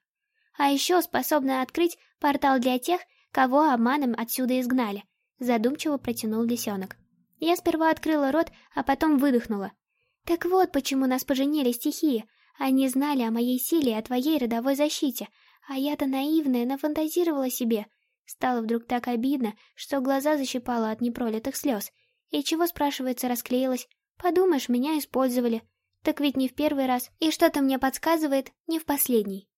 А еще способна открыть портал для тех, кого обманом отсюда изгнали. Задумчиво протянул лисенок. Я сперва открыла рот, а потом выдохнула. Так вот, почему нас поженили стихии. Они знали о моей силе и о твоей родовой защите, а я-то наивная, нафантазировала себе. Стало вдруг так обидно, что глаза защипало от непролитых слез. И чего, спрашивается, расклеилась? Подумаешь, меня использовали. Так ведь не в первый раз, и что-то мне подсказывает, не в последний.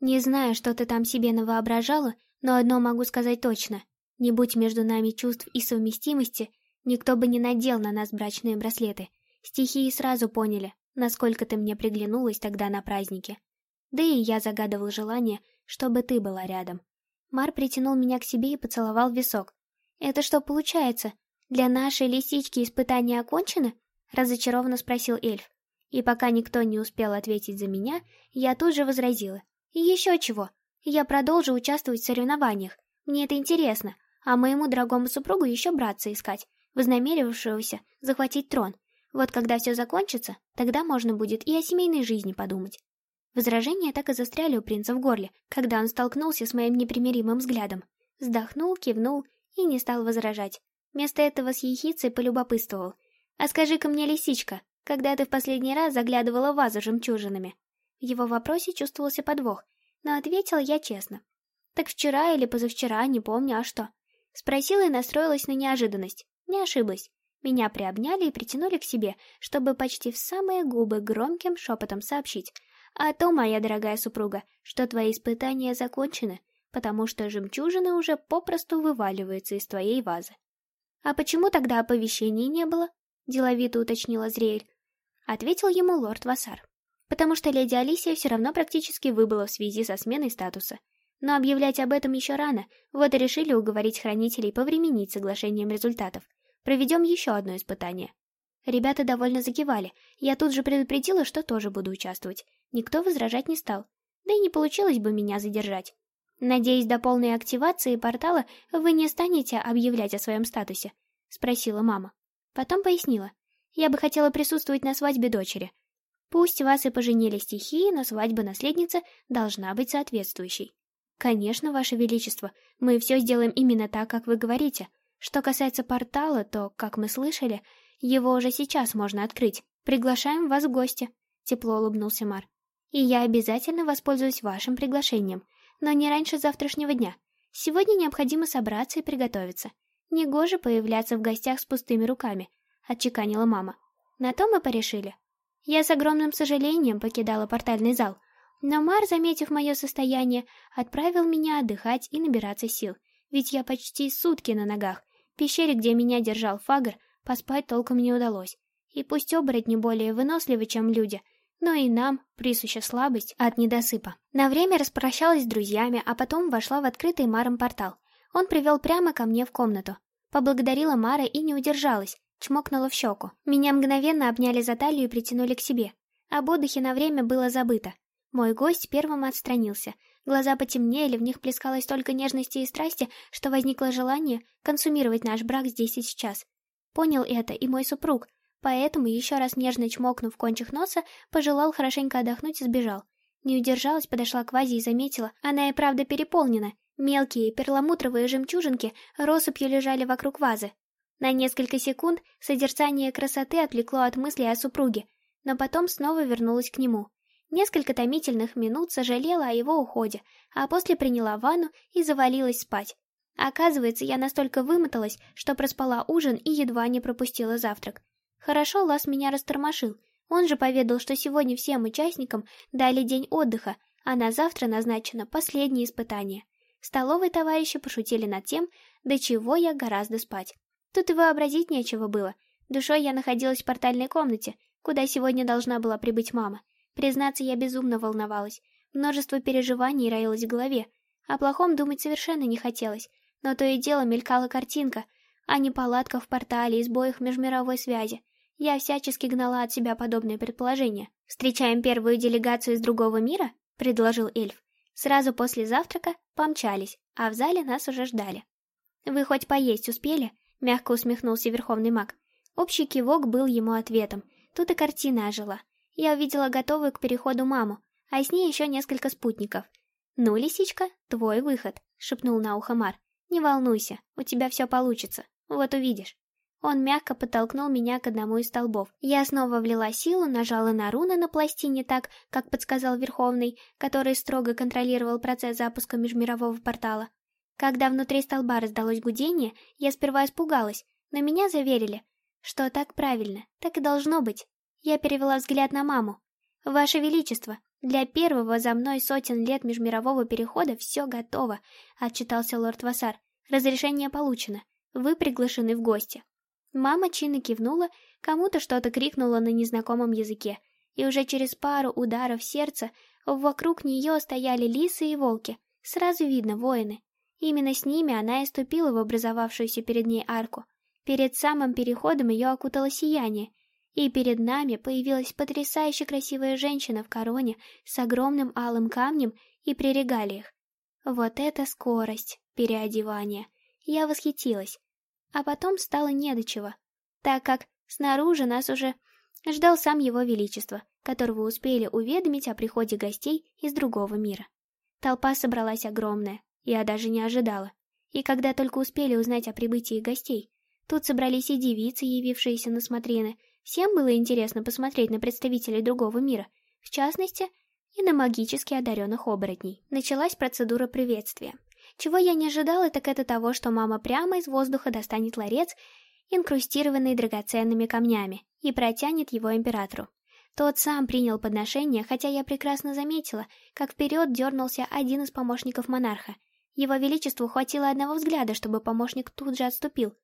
Не знаю, что ты там себе навоображала, но одно могу сказать точно. Не будь между нами чувств и совместимости, никто бы не надел на нас брачные браслеты. Стихии сразу поняли, насколько ты мне приглянулась тогда на празднике. Да и я загадывал желание, чтобы ты была рядом. Мар притянул меня к себе и поцеловал висок. «Это что получается? Для нашей лисички испытания окончено?» — разочарованно спросил эльф. И пока никто не успел ответить за меня, я тут же возразила. «И еще чего? Я продолжу участвовать в соревнованиях. Мне это интересно, а моему дорогому супругу еще братца искать, вознамеривавшегося захватить трон. Вот когда все закончится, тогда можно будет и о семейной жизни подумать. Возражения так и застряли у принца в горле, когда он столкнулся с моим непримиримым взглядом. Вздохнул, кивнул и не стал возражать. Вместо этого с ехицей полюбопытствовал. «А скажи-ка мне, лисичка, когда ты в последний раз заглядывала в вазу жемчужинами?» В его вопросе чувствовался подвох, но ответила я честно. «Так вчера или позавчера, не помню, а что?» Спросила и настроилась на неожиданность. Не ошиблась. Меня приобняли и притянули к себе, чтобы почти в самые губы громким шепотом сообщить. «А то, моя дорогая супруга, что твои испытания закончены, потому что жемчужины уже попросту вываливаются из твоей вазы». «А почему тогда оповещений не было?» — деловито уточнила Зреэль. Ответил ему лорд Вассар. «Потому что леди Алисия все равно практически выбыла в связи со сменой статуса. Но объявлять об этом еще рано, вот и решили уговорить хранителей повременить соглашением результатов. Проведем еще одно испытание. Ребята довольно закивали. Я тут же предупредила, что тоже буду участвовать. Никто возражать не стал. Да и не получилось бы меня задержать. Надеюсь, до полной активации портала вы не станете объявлять о своем статусе? Спросила мама. Потом пояснила. Я бы хотела присутствовать на свадьбе дочери. Пусть вас и поженили стихии, но свадьба наследницы должна быть соответствующей. Конечно, Ваше Величество, мы все сделаем именно так, как вы говорите. Что касается портала, то, как мы слышали, его уже сейчас можно открыть. Приглашаем вас в гости, тепло улыбнулся Мар. И я обязательно воспользуюсь вашим приглашением, но не раньше завтрашнего дня. Сегодня необходимо собраться и приготовиться. Негоже появляться в гостях с пустыми руками, отчеканила мама. На то мы порешили. Я с огромным сожалением покидала портальный зал, но Мар, заметив мое состояние, отправил меня отдыхать и набираться сил, ведь я почти сутки на ногах. В пещере, где меня держал Фагр, поспать толком не удалось. И пусть оборотни более выносливы, чем люди, но и нам присуща слабость от недосыпа. На время распрощалась с друзьями, а потом вошла в открытый Маром портал. Он привел прямо ко мне в комнату. Поблагодарила Мара и не удержалась, чмокнула в щеку. Меня мгновенно обняли за талию и притянули к себе. Об отдыхе на время было забыто. Мой гость первым отстранился. Глаза потемнели, в них плескалось столько нежности и страсти, что возникло желание консумировать наш брак здесь и сейчас. Понял это и мой супруг, поэтому, еще раз нежно чмокнув кончик носа, пожелал хорошенько отдохнуть и сбежал. Не удержалась, подошла к вазе и заметила, она и правда переполнена. Мелкие перламутровые жемчужинки россыпью лежали вокруг вазы. На несколько секунд созерцание красоты отвлекло от мыслей о супруге, но потом снова вернулась к нему. Несколько томительных минут сожалела о его уходе, а после приняла ванну и завалилась спать. Оказывается, я настолько вымоталась, что проспала ужин и едва не пропустила завтрак. Хорошо Лас меня растормошил. Он же поведал, что сегодня всем участникам дали день отдыха, а на завтра назначено последнее испытание. В столовой товарищи пошутили над тем, до чего я гораздо спать. Тут и вообразить нечего было. Душой я находилась в портальной комнате, куда сегодня должна была прибыть мама. Признаться, я безумно волновалась. Множество переживаний роилось в голове. О плохом думать совершенно не хотелось. Но то и дело мелькала картинка, а не палатка в портале и сбоях межмировой связи. Я всячески гнала от себя подобные предположения. «Встречаем первую делегацию из другого мира?» — предложил эльф. Сразу после завтрака помчались, а в зале нас уже ждали. «Вы хоть поесть успели?» — мягко усмехнулся верховный маг. Общий кивок был ему ответом. Тут и картина ожила я увидела готовую к переходу маму, а с ней еще несколько спутников. «Ну, лисичка, твой выход», — шепнул на ухо Мар. «Не волнуйся, у тебя все получится, вот увидишь». Он мягко подтолкнул меня к одному из столбов. Я снова влила силу, нажала на руны на пластине так, как подсказал Верховный, который строго контролировал процесс запуска межмирового портала. Когда внутри столба раздалось гудение, я сперва испугалась, но меня заверили. что так правильно, так и должно быть. Я перевела взгляд на маму. «Ваше Величество, для первого за мной сотен лет межмирового перехода все готово», — отчитался лорд Вассар. «Разрешение получено. Вы приглашены в гости». Мама чинно кивнула, кому-то что-то крикнула на незнакомом языке, и уже через пару ударов сердца вокруг нее стояли лисы и волки. Сразу видно воины. Именно с ними она и ступила в образовавшуюся перед ней арку. Перед самым переходом ее окутало сияние, и перед нами появилась потрясающе красивая женщина в короне с огромным алым камнем и при регалиях. Вот это скорость переодевания! Я восхитилась. А потом стало не до чего, так как снаружи нас уже ждал сам его величество, которого успели уведомить о приходе гостей из другого мира. Толпа собралась огромная, я даже не ожидала. И когда только успели узнать о прибытии гостей, тут собрались и девицы, явившиеся на смотрины, всем было интересно посмотреть на представителей другого мира, в частности, и на магически одаренных оборотней. Началась процедура приветствия. Чего я не ожидала, так это того, что мама прямо из воздуха достанет ларец, инкрустированный драгоценными камнями, и протянет его императору. Тот сам принял подношение, хотя я прекрасно заметила, как вперед дернулся один из помощников монарха. Его величеству хватило одного взгляда, чтобы помощник тут же отступил.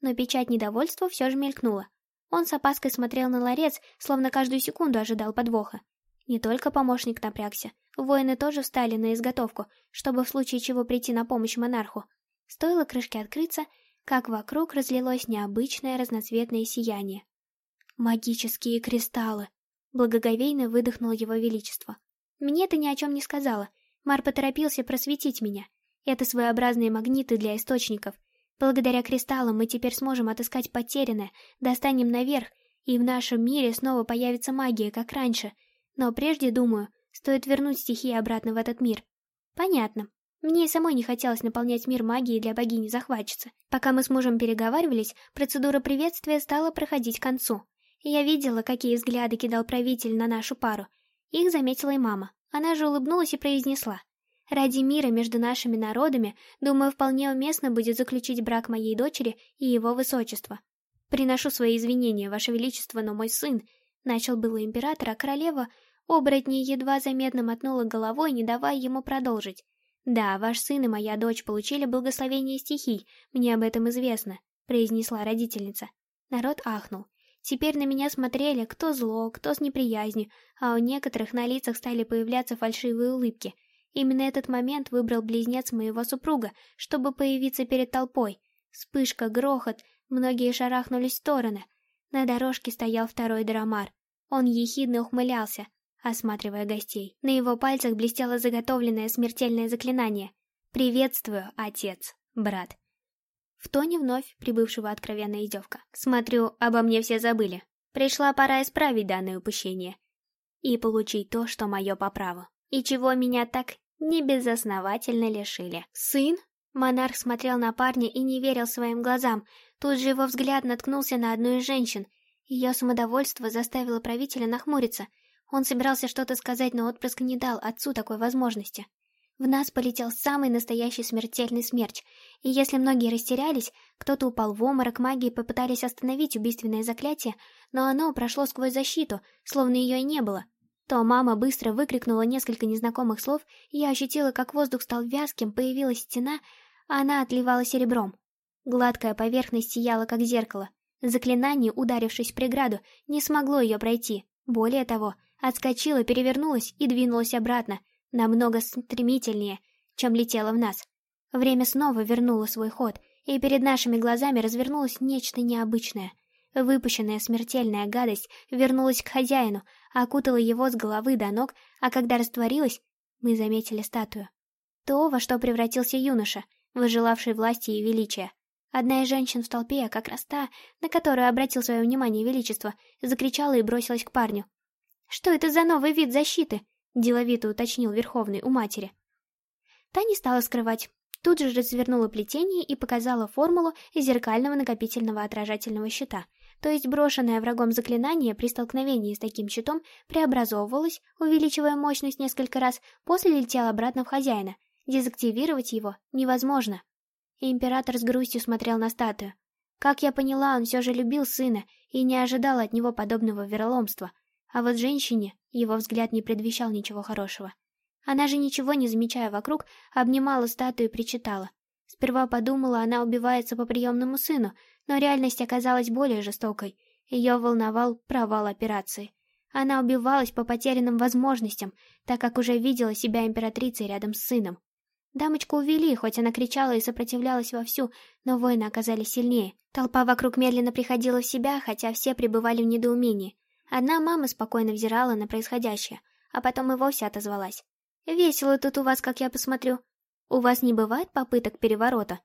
Но печать недовольства все же мелькнула. Он с опаской смотрел на ларец, словно каждую секунду ожидал подвоха. Не только помощник напрягся, воины тоже встали на изготовку, чтобы в случае чего прийти на помощь монарху. Стоило крышке открыться, как вокруг разлилось необычное разноцветное сияние. «Магические кристаллы!» — благоговейно выдохнул его величество. «Мне это ни о чем не сказала. Мар поторопился просветить меня. Это своеобразные магниты для источников. Благодаря кристаллам мы теперь сможем отыскать потерянное, достанем наверх, и в нашем мире снова появится магия, как раньше. Но прежде, думаю, стоит вернуть стихии обратно в этот мир. Понятно. Мне и самой не хотелось наполнять мир магией для богини-захватчицы. Пока мы с мужем переговаривались, процедура приветствия стала проходить к концу. Я видела, какие взгляды кидал правитель на нашу пару. Их заметила и мама. Она же улыбнулась и произнесла. Ради мира между нашими народами, думаю, вполне уместно будет заключить брак моей дочери и его высочества. Приношу свои извинения, ваше величество, но мой сын, начал было император, а королева оборотней едва заметно мотнула головой, не давая ему продолжить. Да, ваш сын и моя дочь получили благословение стихий, мне об этом известно, произнесла родительница. Народ ахнул. Теперь на меня смотрели кто зло, кто с неприязнью, а у некоторых на лицах стали появляться фальшивые улыбки — Именно этот момент выбрал близнец моего супруга, чтобы появиться перед толпой. Вспышка, грохот, многие шарахнулись в стороны. На дорожке стоял второй драмар. Он ехидно ухмылялся, осматривая гостей. На его пальцах блестело заготовленное смертельное заклинание. «Приветствую, отец, брат». В тоне вновь прибывшего откровенная издевка. «Смотрю, обо мне все забыли. Пришла пора исправить данное упущение и получить то, что мое по праву. И чего меня так небезосновательно лишили. «Сын?» Монарх смотрел на парня и не верил своим глазам. Тут же его взгляд наткнулся на одну из женщин. Ее самодовольство заставило правителя нахмуриться. Он собирался что-то сказать, но отпрыск не дал отцу такой возможности. В нас полетел самый настоящий смертельный смерч, и если многие растерялись, кто-то упал в оморок, магии попытались остановить убийственное заклятие, но оно прошло сквозь защиту, словно ее и не было то мама быстро выкрикнула несколько незнакомых слов, и я ощутила, как воздух стал вязким, появилась стена, а она отливала серебром. Гладкая поверхность сияла, как зеркало. Заклинание, ударившись в преграду, не смогло ее пройти. Более того, отскочила, перевернулась и двинулась обратно, намного стремительнее, чем летела в нас. Время снова вернуло свой ход, и перед нашими глазами развернулось нечто необычное. Выпущенная смертельная гадость вернулась к хозяину, окутала его с головы до ног, а когда растворилась, мы заметили статую. То, во что превратился юноша, выжелавший власти и величия. Одна из женщин в толпе, как раз та, на которую обратил свое внимание величество, закричала и бросилась к парню. «Что это за новый вид защиты?» — деловито уточнил Верховный у матери. Та не стала скрывать. Тут же развернула плетение и показала формулу зеркального накопительного отражательного щита — то есть брошенное врагом заклинание при столкновении с таким щитом преобразовывалось, увеличивая мощность несколько раз, после летело обратно в хозяина. Дезактивировать его невозможно. Император с грустью смотрел на статую. Как я поняла, он все же любил сына и не ожидал от него подобного вероломства. А вот женщине его взгляд не предвещал ничего хорошего. Она же, ничего не замечая вокруг, обнимала статую и причитала. Сперва подумала, она убивается по приемному сыну, но реальность оказалась более жестокой. Ее волновал провал операции. Она убивалась по потерянным возможностям, так как уже видела себя императрицей рядом с сыном. Дамочку увели, хоть она кричала и сопротивлялась вовсю, но воины оказались сильнее. Толпа вокруг медленно приходила в себя, хотя все пребывали в недоумении. Одна мама спокойно взирала на происходящее, а потом и вовсе отозвалась. «Весело тут у вас, как я посмотрю. У вас не бывает попыток переворота?»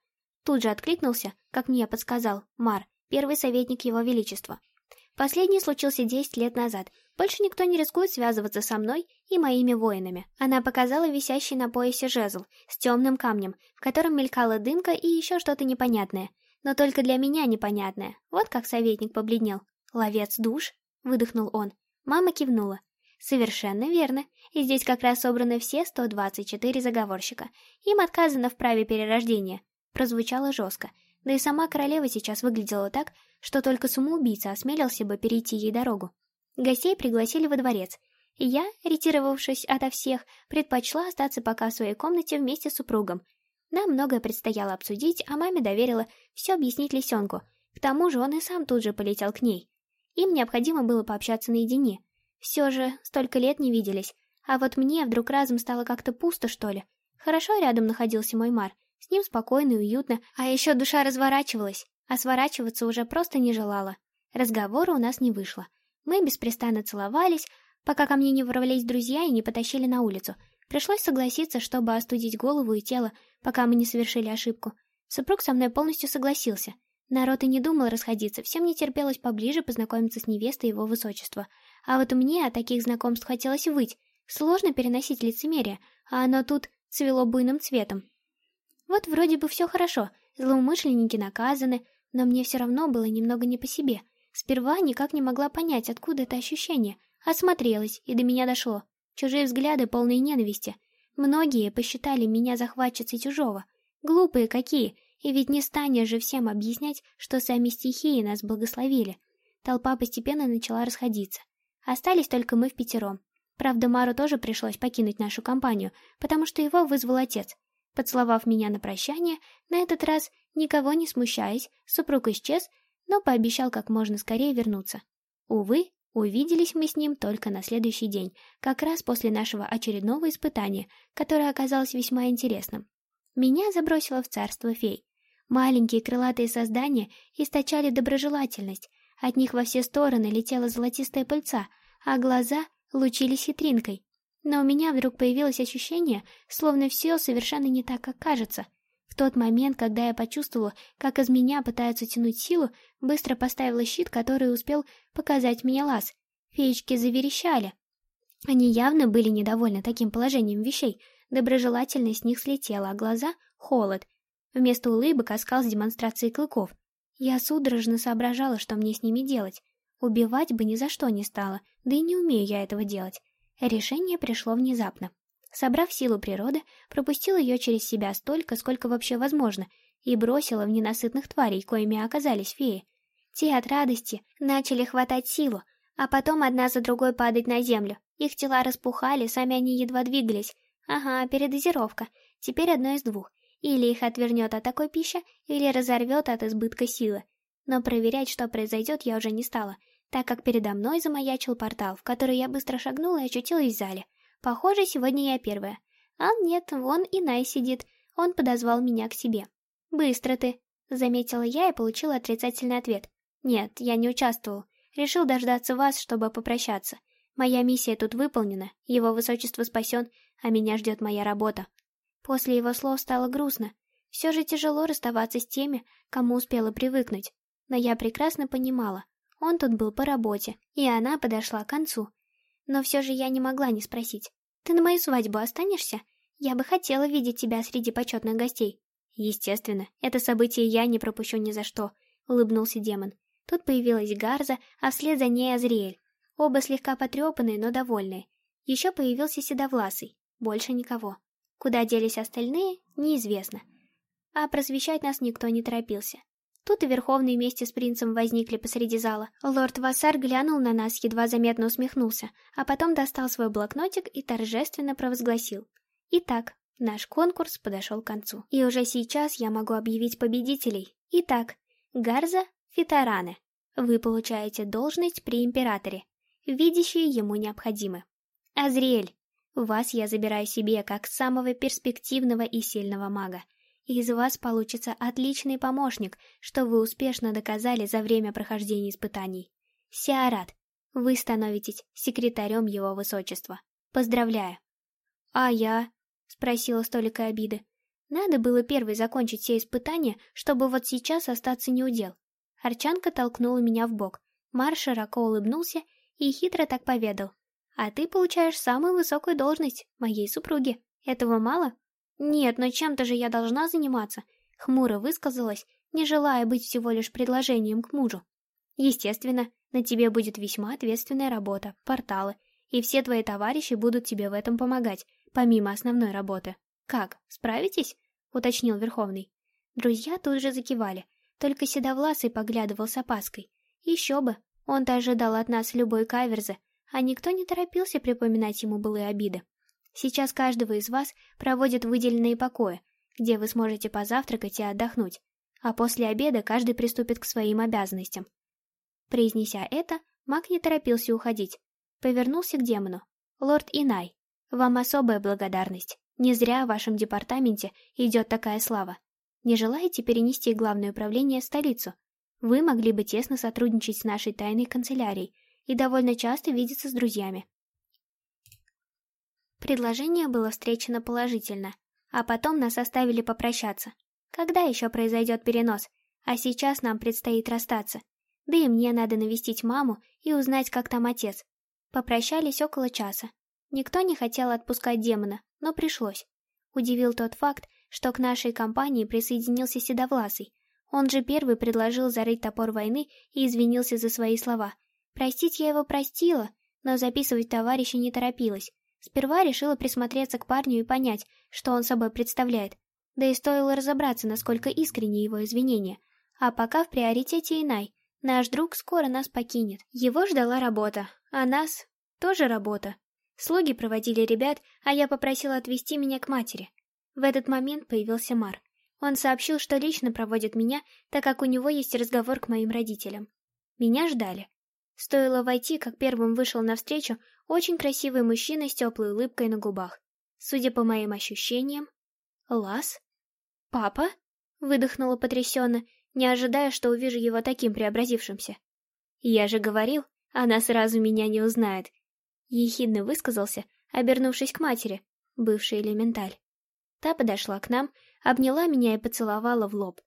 Тут же откликнулся, как мне подсказал, Мар, первый советник его величества. Последний случился десять лет назад. Больше никто не рискует связываться со мной и моими воинами. Она показала висящий на поясе жезл с темным камнем, в котором мелькала дымка и еще что-то непонятное. Но только для меня непонятное. Вот как советник побледнел. «Ловец душ?» — выдохнул он. Мама кивнула. «Совершенно верно. И здесь как раз собраны все 124 заговорщика. Им отказано в праве перерождения». Прозвучало жестко. Да и сама королева сейчас выглядела так, что только самоубийца осмелился бы перейти ей дорогу. Гостей пригласили во дворец, и я, ретировавшись ото всех, предпочла остаться пока в своей комнате вместе с супругом. Нам многое предстояло обсудить, а маме доверила все объяснить лисенку. К тому же он и сам тут же полетел к ней. Им необходимо было пообщаться наедине. Все же столько лет не виделись, а вот мне вдруг разом стало как-то пусто, что ли. Хорошо рядом находился мой Мар, с ним спокойно и уютно, а еще душа разворачивалась а сворачиваться уже просто не желала. Разговора у нас не вышло. Мы беспрестанно целовались, пока ко мне не ворвались друзья и не потащили на улицу. Пришлось согласиться, чтобы остудить голову и тело, пока мы не совершили ошибку. Супруг со мной полностью согласился. Народ и не думал расходиться, всем не терпелось поближе познакомиться с невестой его высочества. А вот мне от таких знакомств хотелось выть. Сложно переносить лицемерие, а оно тут цвело буйным цветом. Вот вроде бы все хорошо, злоумышленники наказаны, но мне все равно было немного не по себе. Сперва никак не могла понять, откуда это ощущение. Осмотрелась, и до меня дошло. Чужие взгляды, полные ненависти. Многие посчитали меня захватчицей чужого. Глупые какие, и ведь не станешь же всем объяснять, что сами стихии нас благословили. Толпа постепенно начала расходиться. Остались только мы в пятером. Правда, Мару тоже пришлось покинуть нашу компанию, потому что его вызвал отец. Поцеловав меня на прощание, на этот раз, никого не смущаясь, супруг исчез, но пообещал как можно скорее вернуться. Увы, увиделись мы с ним только на следующий день, как раз после нашего очередного испытания, которое оказалось весьма интересным. Меня забросило в царство фей. Маленькие крылатые создания источали доброжелательность, от них во все стороны летела золотистая пыльца, а глаза лучились хитринкой. Но у меня вдруг появилось ощущение, словно все совершенно не так, как кажется. В тот момент, когда я почувствовала, как из меня пытаются тянуть силу, быстро поставила щит, который успел показать мне лаз. Феечки заверещали. Они явно были недовольны таким положением вещей. Доброжелательность с них слетела, а глаза — холод. Вместо улыбок оскал с демонстрацией клыков. Я судорожно соображала, что мне с ними делать. Убивать бы ни за что не стала, да и не умею я этого делать. Решение пришло внезапно. Собрав силу природы, пропустил ее через себя столько, сколько вообще возможно, и бросила в ненасытных тварей, коими оказались феи. Те от радости начали хватать силу, а потом одна за другой падать на землю. Их тела распухали, сами они едва двигались. Ага, передозировка. Теперь одно из двух. Или их отвернет от такой пищи, или разорвет от избытка силы. Но проверять, что произойдет, я уже не стала так как передо мной замаячил портал, в который я быстро шагнула и очутилась в зале. Похоже, сегодня я первая. А нет, вон и Най сидит. Он подозвал меня к себе. «Быстро ты», — заметила я и получила отрицательный ответ. «Нет, я не участвовал. Решил дождаться вас, чтобы попрощаться. Моя миссия тут выполнена, его высочество спасен, а меня ждет моя работа». После его слов стало грустно. Все же тяжело расставаться с теми, кому успела привыкнуть. Но я прекрасно понимала, он тут был по работе, и она подошла к концу. Но все же я не могла не спросить. «Ты на мою свадьбу останешься? Я бы хотела видеть тебя среди почетных гостей». «Естественно, это событие я не пропущу ни за что», — улыбнулся демон. Тут появилась Гарза, а вслед за ней Азриэль. Оба слегка потрепанные, но довольные. Еще появился Седовласый. Больше никого. Куда делись остальные, неизвестно. А просвещать нас никто не торопился. Тут и Верховный вместе с принцем возникли посреди зала. Лорд Вассар глянул на нас, едва заметно усмехнулся, а потом достал свой блокнотик и торжественно провозгласил. Итак, наш конкурс подошел к концу. И уже сейчас я могу объявить победителей. Итак, Гарза Фитаране. Вы получаете должность при императоре. Видящие ему необходимы. Азриэль, вас я забираю себе как самого перспективного и сильного мага. Из вас получится отличный помощник, что вы успешно доказали за время прохождения испытаний. Сиарат, вы становитесь секретарем его высочества. Поздравляю. А я? Спросила столика обиды. Надо было первой закончить все испытания, чтобы вот сейчас остаться неудел. Арчанка толкнула меня в бок. Мар широко улыбнулся и хитро так поведал. А ты получаешь самую высокую должность моей супруги. Этого мало? Нет, но чем-то же я должна заниматься. Хмуро высказалась, не желая быть всего лишь предложением к мужу. Естественно, на тебе будет весьма ответственная работа, порталы, и все твои товарищи будут тебе в этом помогать, помимо основной работы. Как, справитесь? уточнил Верховный. Друзья тут же закивали, только Седовласый поглядывал с опаской. Еще бы, он-то ожидал от нас любой каверзы, а никто не торопился припоминать ему былые обиды. Сейчас каждого из вас проводят выделенные покои, где вы сможете позавтракать и отдохнуть, а после обеда каждый приступит к своим обязанностям. Произнеся это, маг не торопился уходить. Повернулся к демону. «Лорд Инай, вам особая благодарность. Не зря в вашем департаменте идет такая слава. Не желаете перенести главное управление в столицу? Вы могли бы тесно сотрудничать с нашей тайной канцелярией, и довольно часто видится с друзьями. Предложение было встречено положительно, а потом нас оставили попрощаться. Когда еще произойдет перенос? А сейчас нам предстоит расстаться. Да и мне надо навестить маму и узнать, как там отец. Попрощались около часа. Никто не хотел отпускать демона, но пришлось. Удивил тот факт, что к нашей компании присоединился Седовласый. Он же первый предложил зарыть топор войны и извинился за свои слова — Простить я его простила, но записывать товарища не торопилась. Сперва решила присмотреться к парню и понять, что он собой представляет. Да и стоило разобраться, насколько искренне его извинения. А пока в приоритете Инай. Наш друг скоро нас покинет. Его ждала работа, а нас тоже работа. Слуги проводили ребят, а я попросила отвезти меня к матери. В этот момент появился Мар. Он сообщил, что лично проводит меня, так как у него есть разговор к моим родителям. Меня ждали. Стоило войти, как первым вышел навстречу очень красивый мужчина с теплой улыбкой на губах. Судя по моим ощущениям, Лас? Папа? Выдохнула потрясенно, не ожидая, что увижу его таким преобразившимся. Я же говорил, она сразу меня не узнает. Ехидно высказался, обернувшись к матери, бывшей элементаль. Та подошла к нам, обняла меня и поцеловала в лоб.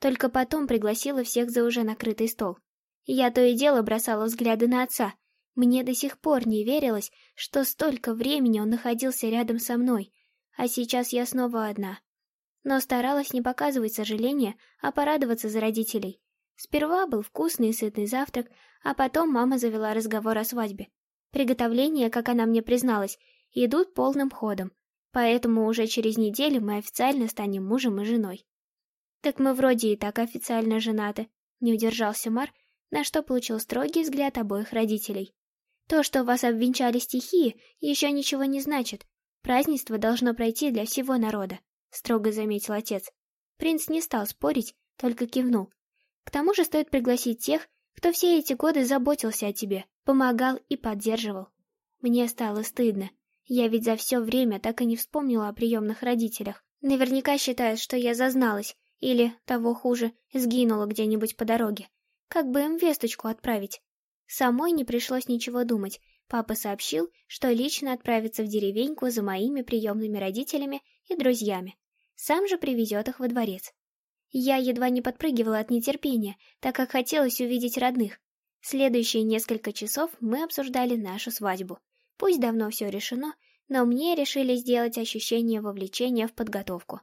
Только потом пригласила всех за уже накрытый стол. Я то и дело бросала взгляды на отца. Мне до сих пор не верилось, что столько времени он находился рядом со мной, а сейчас я снова одна. Но старалась не показывать сожаления, а порадоваться за родителей. Сперва был вкусный и сытный завтрак, а потом мама завела разговор о свадьбе. Приготовления, как она мне призналась, идут полным ходом, поэтому уже через неделю мы официально станем мужем и женой. Так мы вроде и так официально женаты, не удержался Мар, на что получил строгий взгляд обоих родителей. То, что вас обвенчали стихии, еще ничего не значит. Празднество должно пройти для всего народа, строго заметил отец. Принц не стал спорить, только кивнул. К тому же стоит пригласить тех, кто все эти годы заботился о тебе, помогал и поддерживал. Мне стало стыдно. Я ведь за все время так и не вспомнила о приемных родителях. Наверняка считают, что я зазналась, или, того хуже, сгинула где-нибудь по дороге. Как бы им весточку отправить? Самой не пришлось ничего думать. Папа сообщил, что лично отправится в деревеньку за моими приемными родителями и друзьями. Сам же привезет их во дворец. Я едва не подпрыгивала от нетерпения, так как хотелось увидеть родных. Следующие несколько часов мы обсуждали нашу свадьбу. Пусть давно все решено, но мне решили сделать ощущение вовлечения в подготовку.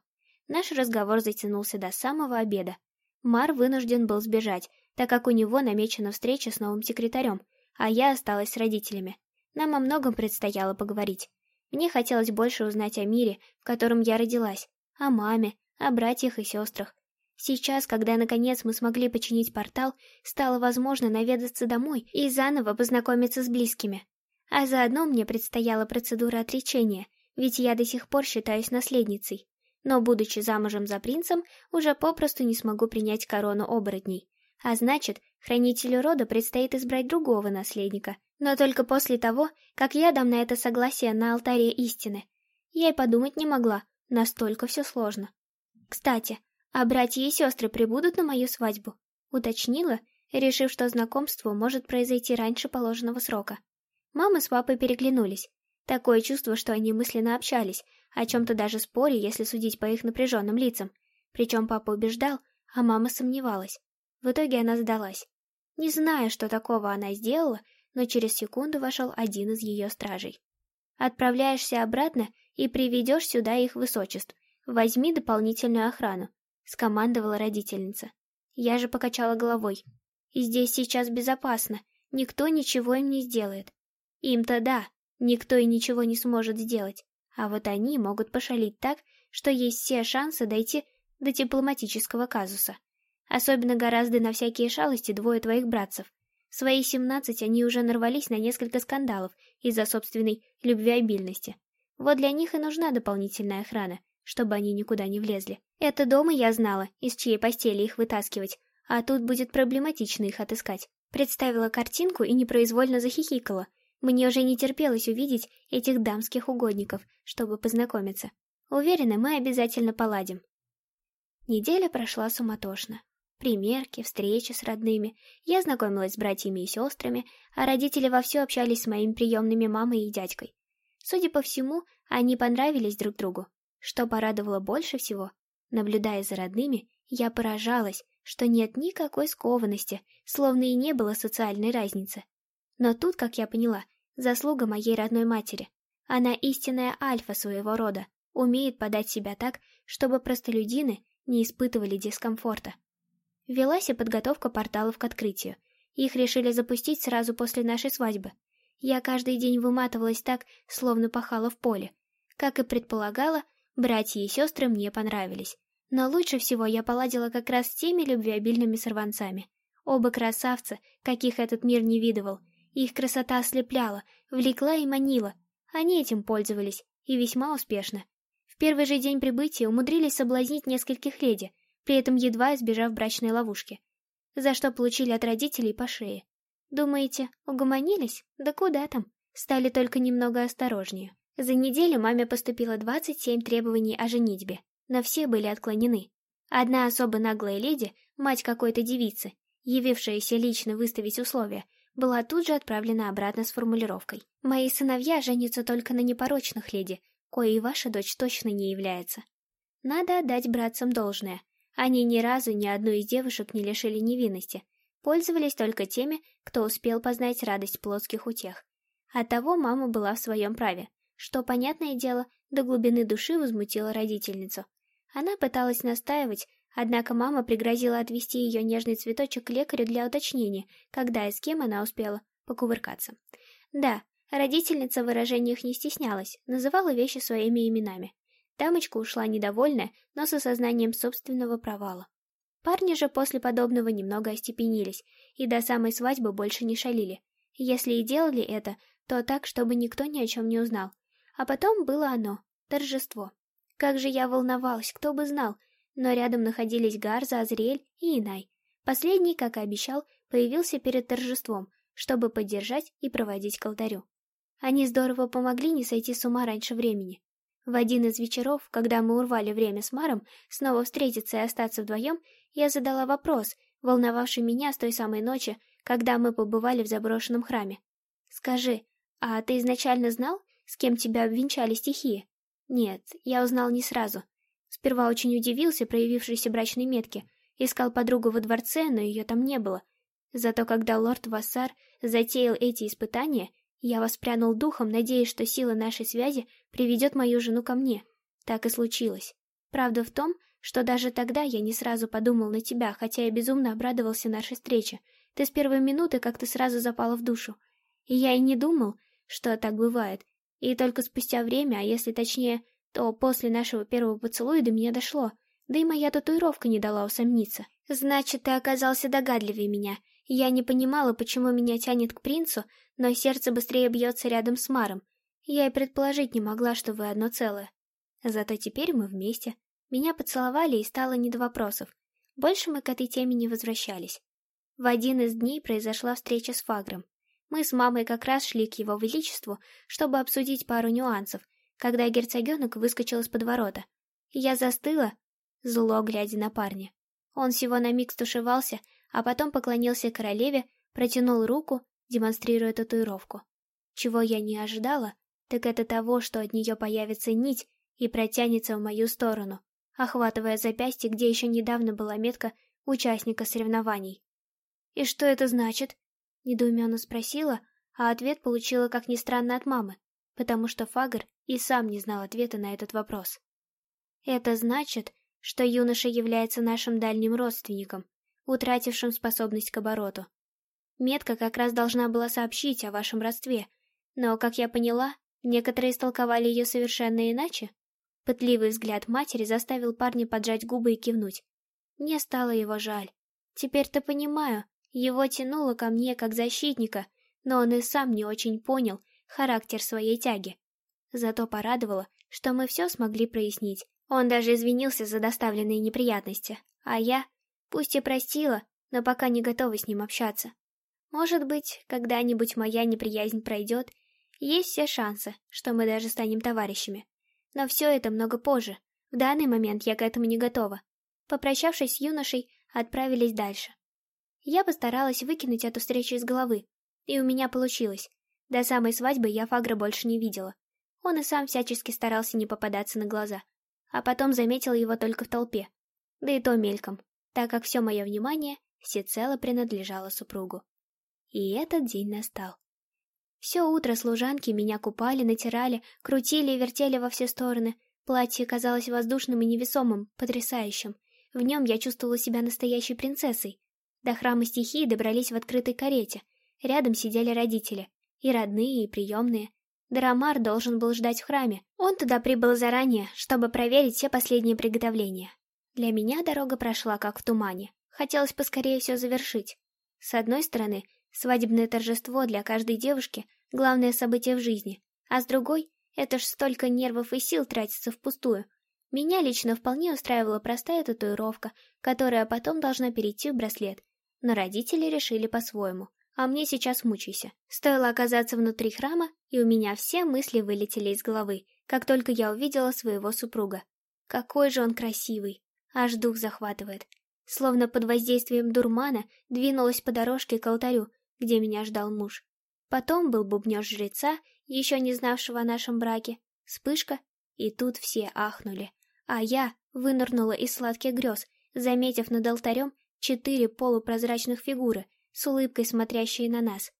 Наш разговор затянулся до самого обеда. Мар вынужден был сбежать, так как у него намечена встреча с новым секретарем, а я осталась с родителями. Нам о многом предстояло поговорить. Мне хотелось больше узнать о мире, в котором я родилась, о маме, о братьях и сестрах. Сейчас, когда наконец мы смогли починить портал, стало возможно наведаться домой и заново познакомиться с близкими. А заодно мне предстояла процедура отречения, ведь я до сих пор считаюсь наследницей. Но, будучи замужем за принцем, уже попросту не смогу принять корону оборотней. А значит, хранителю рода предстоит избрать другого наследника, но только после того, как я дам на это согласие на алтаре истины. Я и подумать не могла, настолько все сложно. Кстати, а братья и сестры прибудут на мою свадьбу? Уточнила, решив, что знакомство может произойти раньше положенного срока. Мама с папой переглянулись. Такое чувство, что они мысленно общались, о чем-то даже споря, если судить по их напряженным лицам. Причем папа убеждал, а мама сомневалась. В итоге она сдалась. Не зная, что такого она сделала, но через секунду вошел один из ее стражей. «Отправляешься обратно и приведешь сюда их высочеств. Возьми дополнительную охрану скомандовала родительница. Я же покачала головой. И здесь сейчас безопасно, никто ничего им не сделает. Им-то да, никто и ничего не сможет сделать, а вот они могут пошалить так, что есть все шансы дойти до дипломатического казуса. Особенно гораздо на всякие шалости двое твоих братцев. В свои семнадцать они уже нарвались на несколько скандалов из-за собственной любвеобильности. Вот для них и нужна дополнительная охрана, чтобы они никуда не влезли. Это дома я знала, из чьей постели их вытаскивать, а тут будет проблематично их отыскать. Представила картинку и непроизвольно захихикала. Мне уже не терпелось увидеть этих дамских угодников, чтобы познакомиться. Уверена, мы обязательно поладим. Неделя прошла суматошно. Примерки, встречи с родными. Я знакомилась с братьями и сестрами, а родители вовсю общались с моими приемными мамой и дядькой. Судя по всему, они понравились друг другу. Что порадовало больше всего, наблюдая за родными, я поражалась, что нет никакой скованности, словно и не было социальной разницы. Но тут, как я поняла, заслуга моей родной матери. Она истинная альфа своего рода, умеет подать себя так, чтобы простолюдины не испытывали дискомфорта. Велась и подготовка порталов к открытию. Их решили запустить сразу после нашей свадьбы. Я каждый день выматывалась так, словно пахала в поле. Как и предполагала, Братья и сестры мне понравились. Но лучше всего я поладила как раз с теми любвеобильными сорванцами. Оба красавца, каких этот мир не видывал. Их красота ослепляла, влекла и манила. Они этим пользовались, и весьма успешно. В первый же день прибытия умудрились соблазнить нескольких леди, при этом едва избежав брачной ловушки. За что получили от родителей по шее. Думаете, угомонились? Да куда там? Стали только немного осторожнее. За неделю маме поступило 27 требований о женитьбе, но все были отклонены. Одна особо наглая леди, мать какой-то девицы, явившаяся лично выставить условия, была тут же отправлена обратно с формулировкой. «Мои сыновья женятся только на непорочных леди, коей ваша дочь точно не является». Надо отдать братцам должное. Они ни разу ни одну из девушек не лишили невинности, пользовались только теми, кто успел познать радость плотских утех. Оттого мама была в своем праве что, понятное дело, до глубины души возмутило родительницу. Она пыталась настаивать, однако мама пригрозила отвести ее нежный цветочек к лекарю для уточнения, когда и с кем она успела покувыркаться. Да, родительница в выражениях не стеснялась, называла вещи своими именами. Дамочка ушла недовольная, но с осознанием собственного провала. Парни же после подобного немного остепенились и до самой свадьбы больше не шалили. Если и делали это, то так, чтобы никто ни о чем не узнал. А потом было оно, торжество. Как же я волновалась, кто бы знал, но рядом находились Гарза, Азриэль и Инай. Последний, как и обещал, появился перед торжеством, чтобы поддержать и проводить к алтарю. Они здорово помогли не сойти с ума раньше времени. В один из вечеров, когда мы урвали время с Маром, снова встретиться и остаться вдвоем, я задала вопрос, волновавший меня с той самой ночи, когда мы побывали в заброшенном храме. «Скажи, а ты изначально знал, с кем тебя обвенчали стихии? Нет, я узнал не сразу. Сперва очень удивился проявившейся брачной метке. Искал подругу во дворце, но ее там не было. Зато когда лорд Вассар затеял эти испытания, я воспрянул духом, надеясь, что сила нашей связи приведет мою жену ко мне. Так и случилось. Правда в том, что даже тогда я не сразу подумал на тебя, хотя я безумно обрадовался нашей встрече. Ты с первой минуты как-то сразу запала в душу. И я и не думал, что так бывает, и только спустя время, а если точнее, то после нашего первого поцелуя до меня дошло. Да и моя татуировка не дала усомниться. Значит, ты оказался догадливее меня. Я не понимала, почему меня тянет к принцу, но сердце быстрее бьется рядом с Маром. Я и предположить не могла, что вы одно целое. Зато теперь мы вместе. Меня поцеловали и стало не до вопросов. Больше мы к этой теме не возвращались. В один из дней произошла встреча с Фагром. Мы с мамой как раз шли к его величеству, чтобы обсудить пару нюансов, когда герцогенок выскочил из подворота. Я застыла, зло глядя на парня. Он всего на миг стушевался, а потом поклонился королеве, протянул руку, демонстрируя татуировку. Чего я не ожидала, так это того, что от нее появится нить и протянется в мою сторону, охватывая запястье, где еще недавно была метка участника соревнований. «И что это значит?» — недоуменно спросила, а ответ получила, как ни странно, от мамы, потому что Фагр и сам не знал ответа на этот вопрос. «Это значит, что юноша является нашим дальним родственником, утратившим способность к обороту. Метка как раз должна была сообщить о вашем родстве, но, как я поняла, некоторые истолковали ее совершенно иначе. Пытливый взгляд матери заставил парня поджать губы и кивнуть. Мне стало его жаль. Теперь-то понимаю, его тянуло ко мне как защитника, но он и сам не очень понял характер своей тяги. Зато порадовало, что мы все смогли прояснить. Он даже извинился за доставленные неприятности, а я, пусть и простила, но пока не готова с ним общаться. Может быть, когда-нибудь моя неприязнь пройдет, есть все шансы, что мы даже станем товарищами. Но все это много позже. В данный момент я к этому не готова. Попрощавшись с юношей, отправились дальше. Я постаралась выкинуть эту встречу из головы, и у меня получилось. До самой свадьбы я Фагра больше не видела. Он и сам всячески старался не попадаться на глаза. А потом заметил его только в толпе. Да и то мельком, так как все мое внимание всецело принадлежало супругу. И этот день настал. Все утро служанки меня купали, натирали, крутили и вертели во все стороны. Платье казалось воздушным и невесомым, потрясающим. В нем я чувствовала себя настоящей принцессой. До храма стихии добрались в открытой карете. Рядом сидели родители. И родные, и приемные. Дарамар должен был ждать в храме. Он туда прибыл заранее, чтобы проверить все последние приготовления. Для меня дорога прошла как в тумане. Хотелось поскорее все завершить. С одной стороны, Свадебное торжество для каждой девушки — главное событие в жизни, а с другой — это ж столько нервов и сил тратится впустую. Меня лично вполне устраивала простая татуировка, которая потом должна перейти в браслет. Но родители решили по-своему, а мне сейчас мучайся. Стоило оказаться внутри храма, и у меня все мысли вылетели из головы, как только я увидела своего супруга. Какой же он красивый, аж дух захватывает. Словно под воздействием дурмана двинулась по дорожке к алтарю, где меня ждал муж. Потом был бубнёж жреца, еще не знавшего о нашем браке, вспышка, и тут все ахнули. А я вынырнула из сладких грез, заметив над алтарем четыре полупрозрачных фигуры, с улыбкой смотрящие на нас.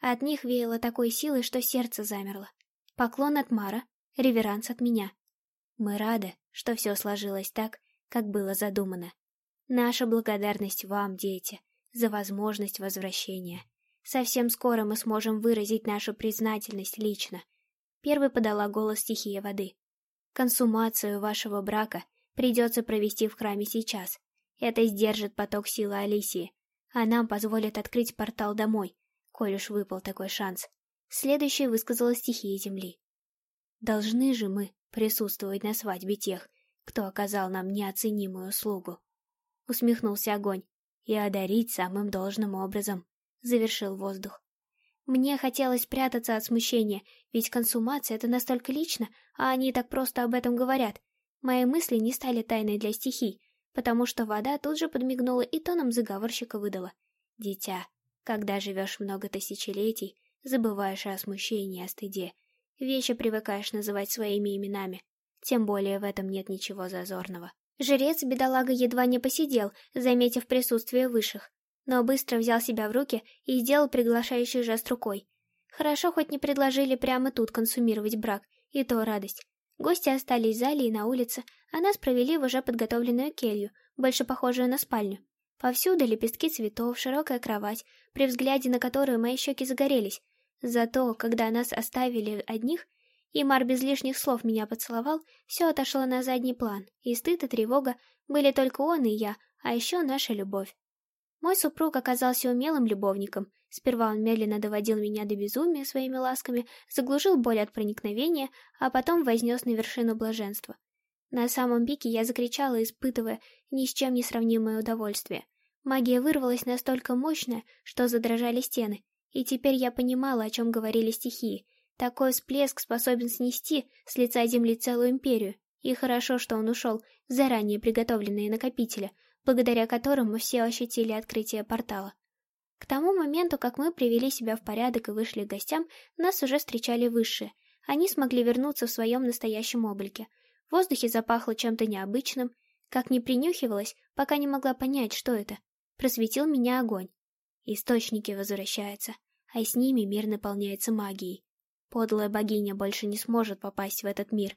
От них веяло такой силой, что сердце замерло. Поклон от Мара, реверанс от меня. Мы рады, что все сложилось так, как было задумано. Наша благодарность вам, дети, за возможность возвращения. Совсем скоро мы сможем выразить нашу признательность лично. Первой подала голос стихия воды. Консумацию вашего брака придется провести в храме сейчас. Это сдержит поток силы Алисии, а нам позволит открыть портал домой, коль уж выпал такой шанс. Следующей высказала стихия земли. Должны же мы присутствовать на свадьбе тех, кто оказал нам неоценимую услугу. Усмехнулся огонь и одарить самым должным образом завершил воздух. Мне хотелось прятаться от смущения, ведь консумация — это настолько лично, а они так просто об этом говорят. Мои мысли не стали тайной для стихий, потому что вода тут же подмигнула и тоном заговорщика выдала. «Дитя, когда живешь много тысячелетий, забываешь о смущении, о стыде. Вещи привыкаешь называть своими именами. Тем более в этом нет ничего зазорного». Жрец, бедолага, едва не посидел, заметив присутствие высших но быстро взял себя в руки и сделал приглашающий жест рукой. Хорошо хоть не предложили прямо тут консумировать брак, и то радость. Гости остались в зале и на улице, а нас провели в уже подготовленную келью, больше похожую на спальню. Повсюду лепестки цветов, широкая кровать, при взгляде на которую мои щеки загорелись. Зато, когда нас оставили одних, и Мар без лишних слов меня поцеловал, все отошло на задний план, и стыд и тревога были только он и я, а еще наша любовь. Мой супруг оказался умелым любовником. Сперва он медленно доводил меня до безумия своими ласками, заглушил боль от проникновения, а потом вознес на вершину блаженства. На самом пике я закричала, испытывая ни с чем не сравнимое удовольствие. Магия вырвалась настолько мощная, что задрожали стены, и теперь я понимала, о чем говорили стихии. Такой всплеск способен снести с лица земли целую империю, и хорошо, что он ушел заранее приготовленные накопители, благодаря которым мы все ощутили открытие портала. К тому моменту, как мы привели себя в порядок и вышли к гостям, нас уже встречали высшие. Они смогли вернуться в своем настоящем облике. В воздухе запахло чем-то необычным. Как не принюхивалась, пока не могла понять, что это. Просветил меня огонь. Источники возвращаются, а с ними мир наполняется магией. Подлая богиня больше не сможет попасть в этот мир.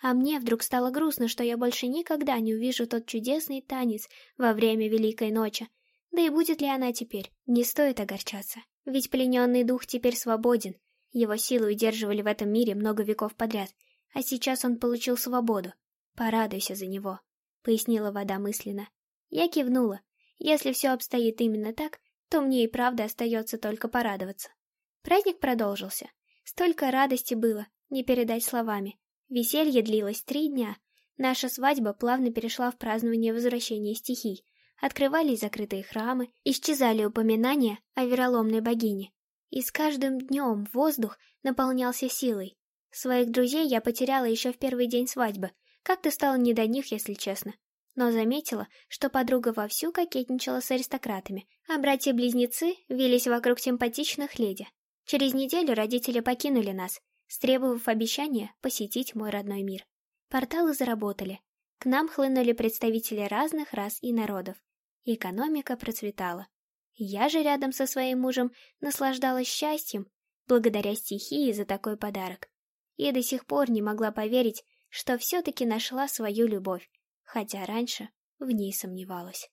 А мне вдруг стало грустно, что я больше никогда не увижу тот чудесный танец во время Великой Ночи. Да и будет ли она теперь? Не стоит огорчаться. Ведь плененный дух теперь свободен. Его силы удерживали в этом мире много веков подряд, а сейчас он получил свободу. Порадуйся за него, — пояснила вода мысленно. Я кивнула. Если все обстоит именно так, то мне и правда остается только порадоваться. Праздник продолжился. Столько радости было, не передать словами. Веселье длилось три дня. Наша свадьба плавно перешла в празднование возвращения стихий. Открывались закрытые храмы, исчезали упоминания о вероломной богине. И с каждым днем воздух наполнялся силой. Своих друзей я потеряла еще в первый день свадьбы. Как-то стало не до них, если честно. Но заметила, что подруга вовсю кокетничала с аристократами, а братья-близнецы вились вокруг симпатичных леди. Через неделю родители покинули нас, стребовав обещания посетить мой родной мир. Порталы заработали. К нам хлынули представители разных рас и народов. Экономика процветала. Я же рядом со своим мужем наслаждалась счастьем, благодаря стихии за такой подарок. И до сих пор не могла поверить, что все-таки нашла свою любовь, хотя раньше в ней сомневалась.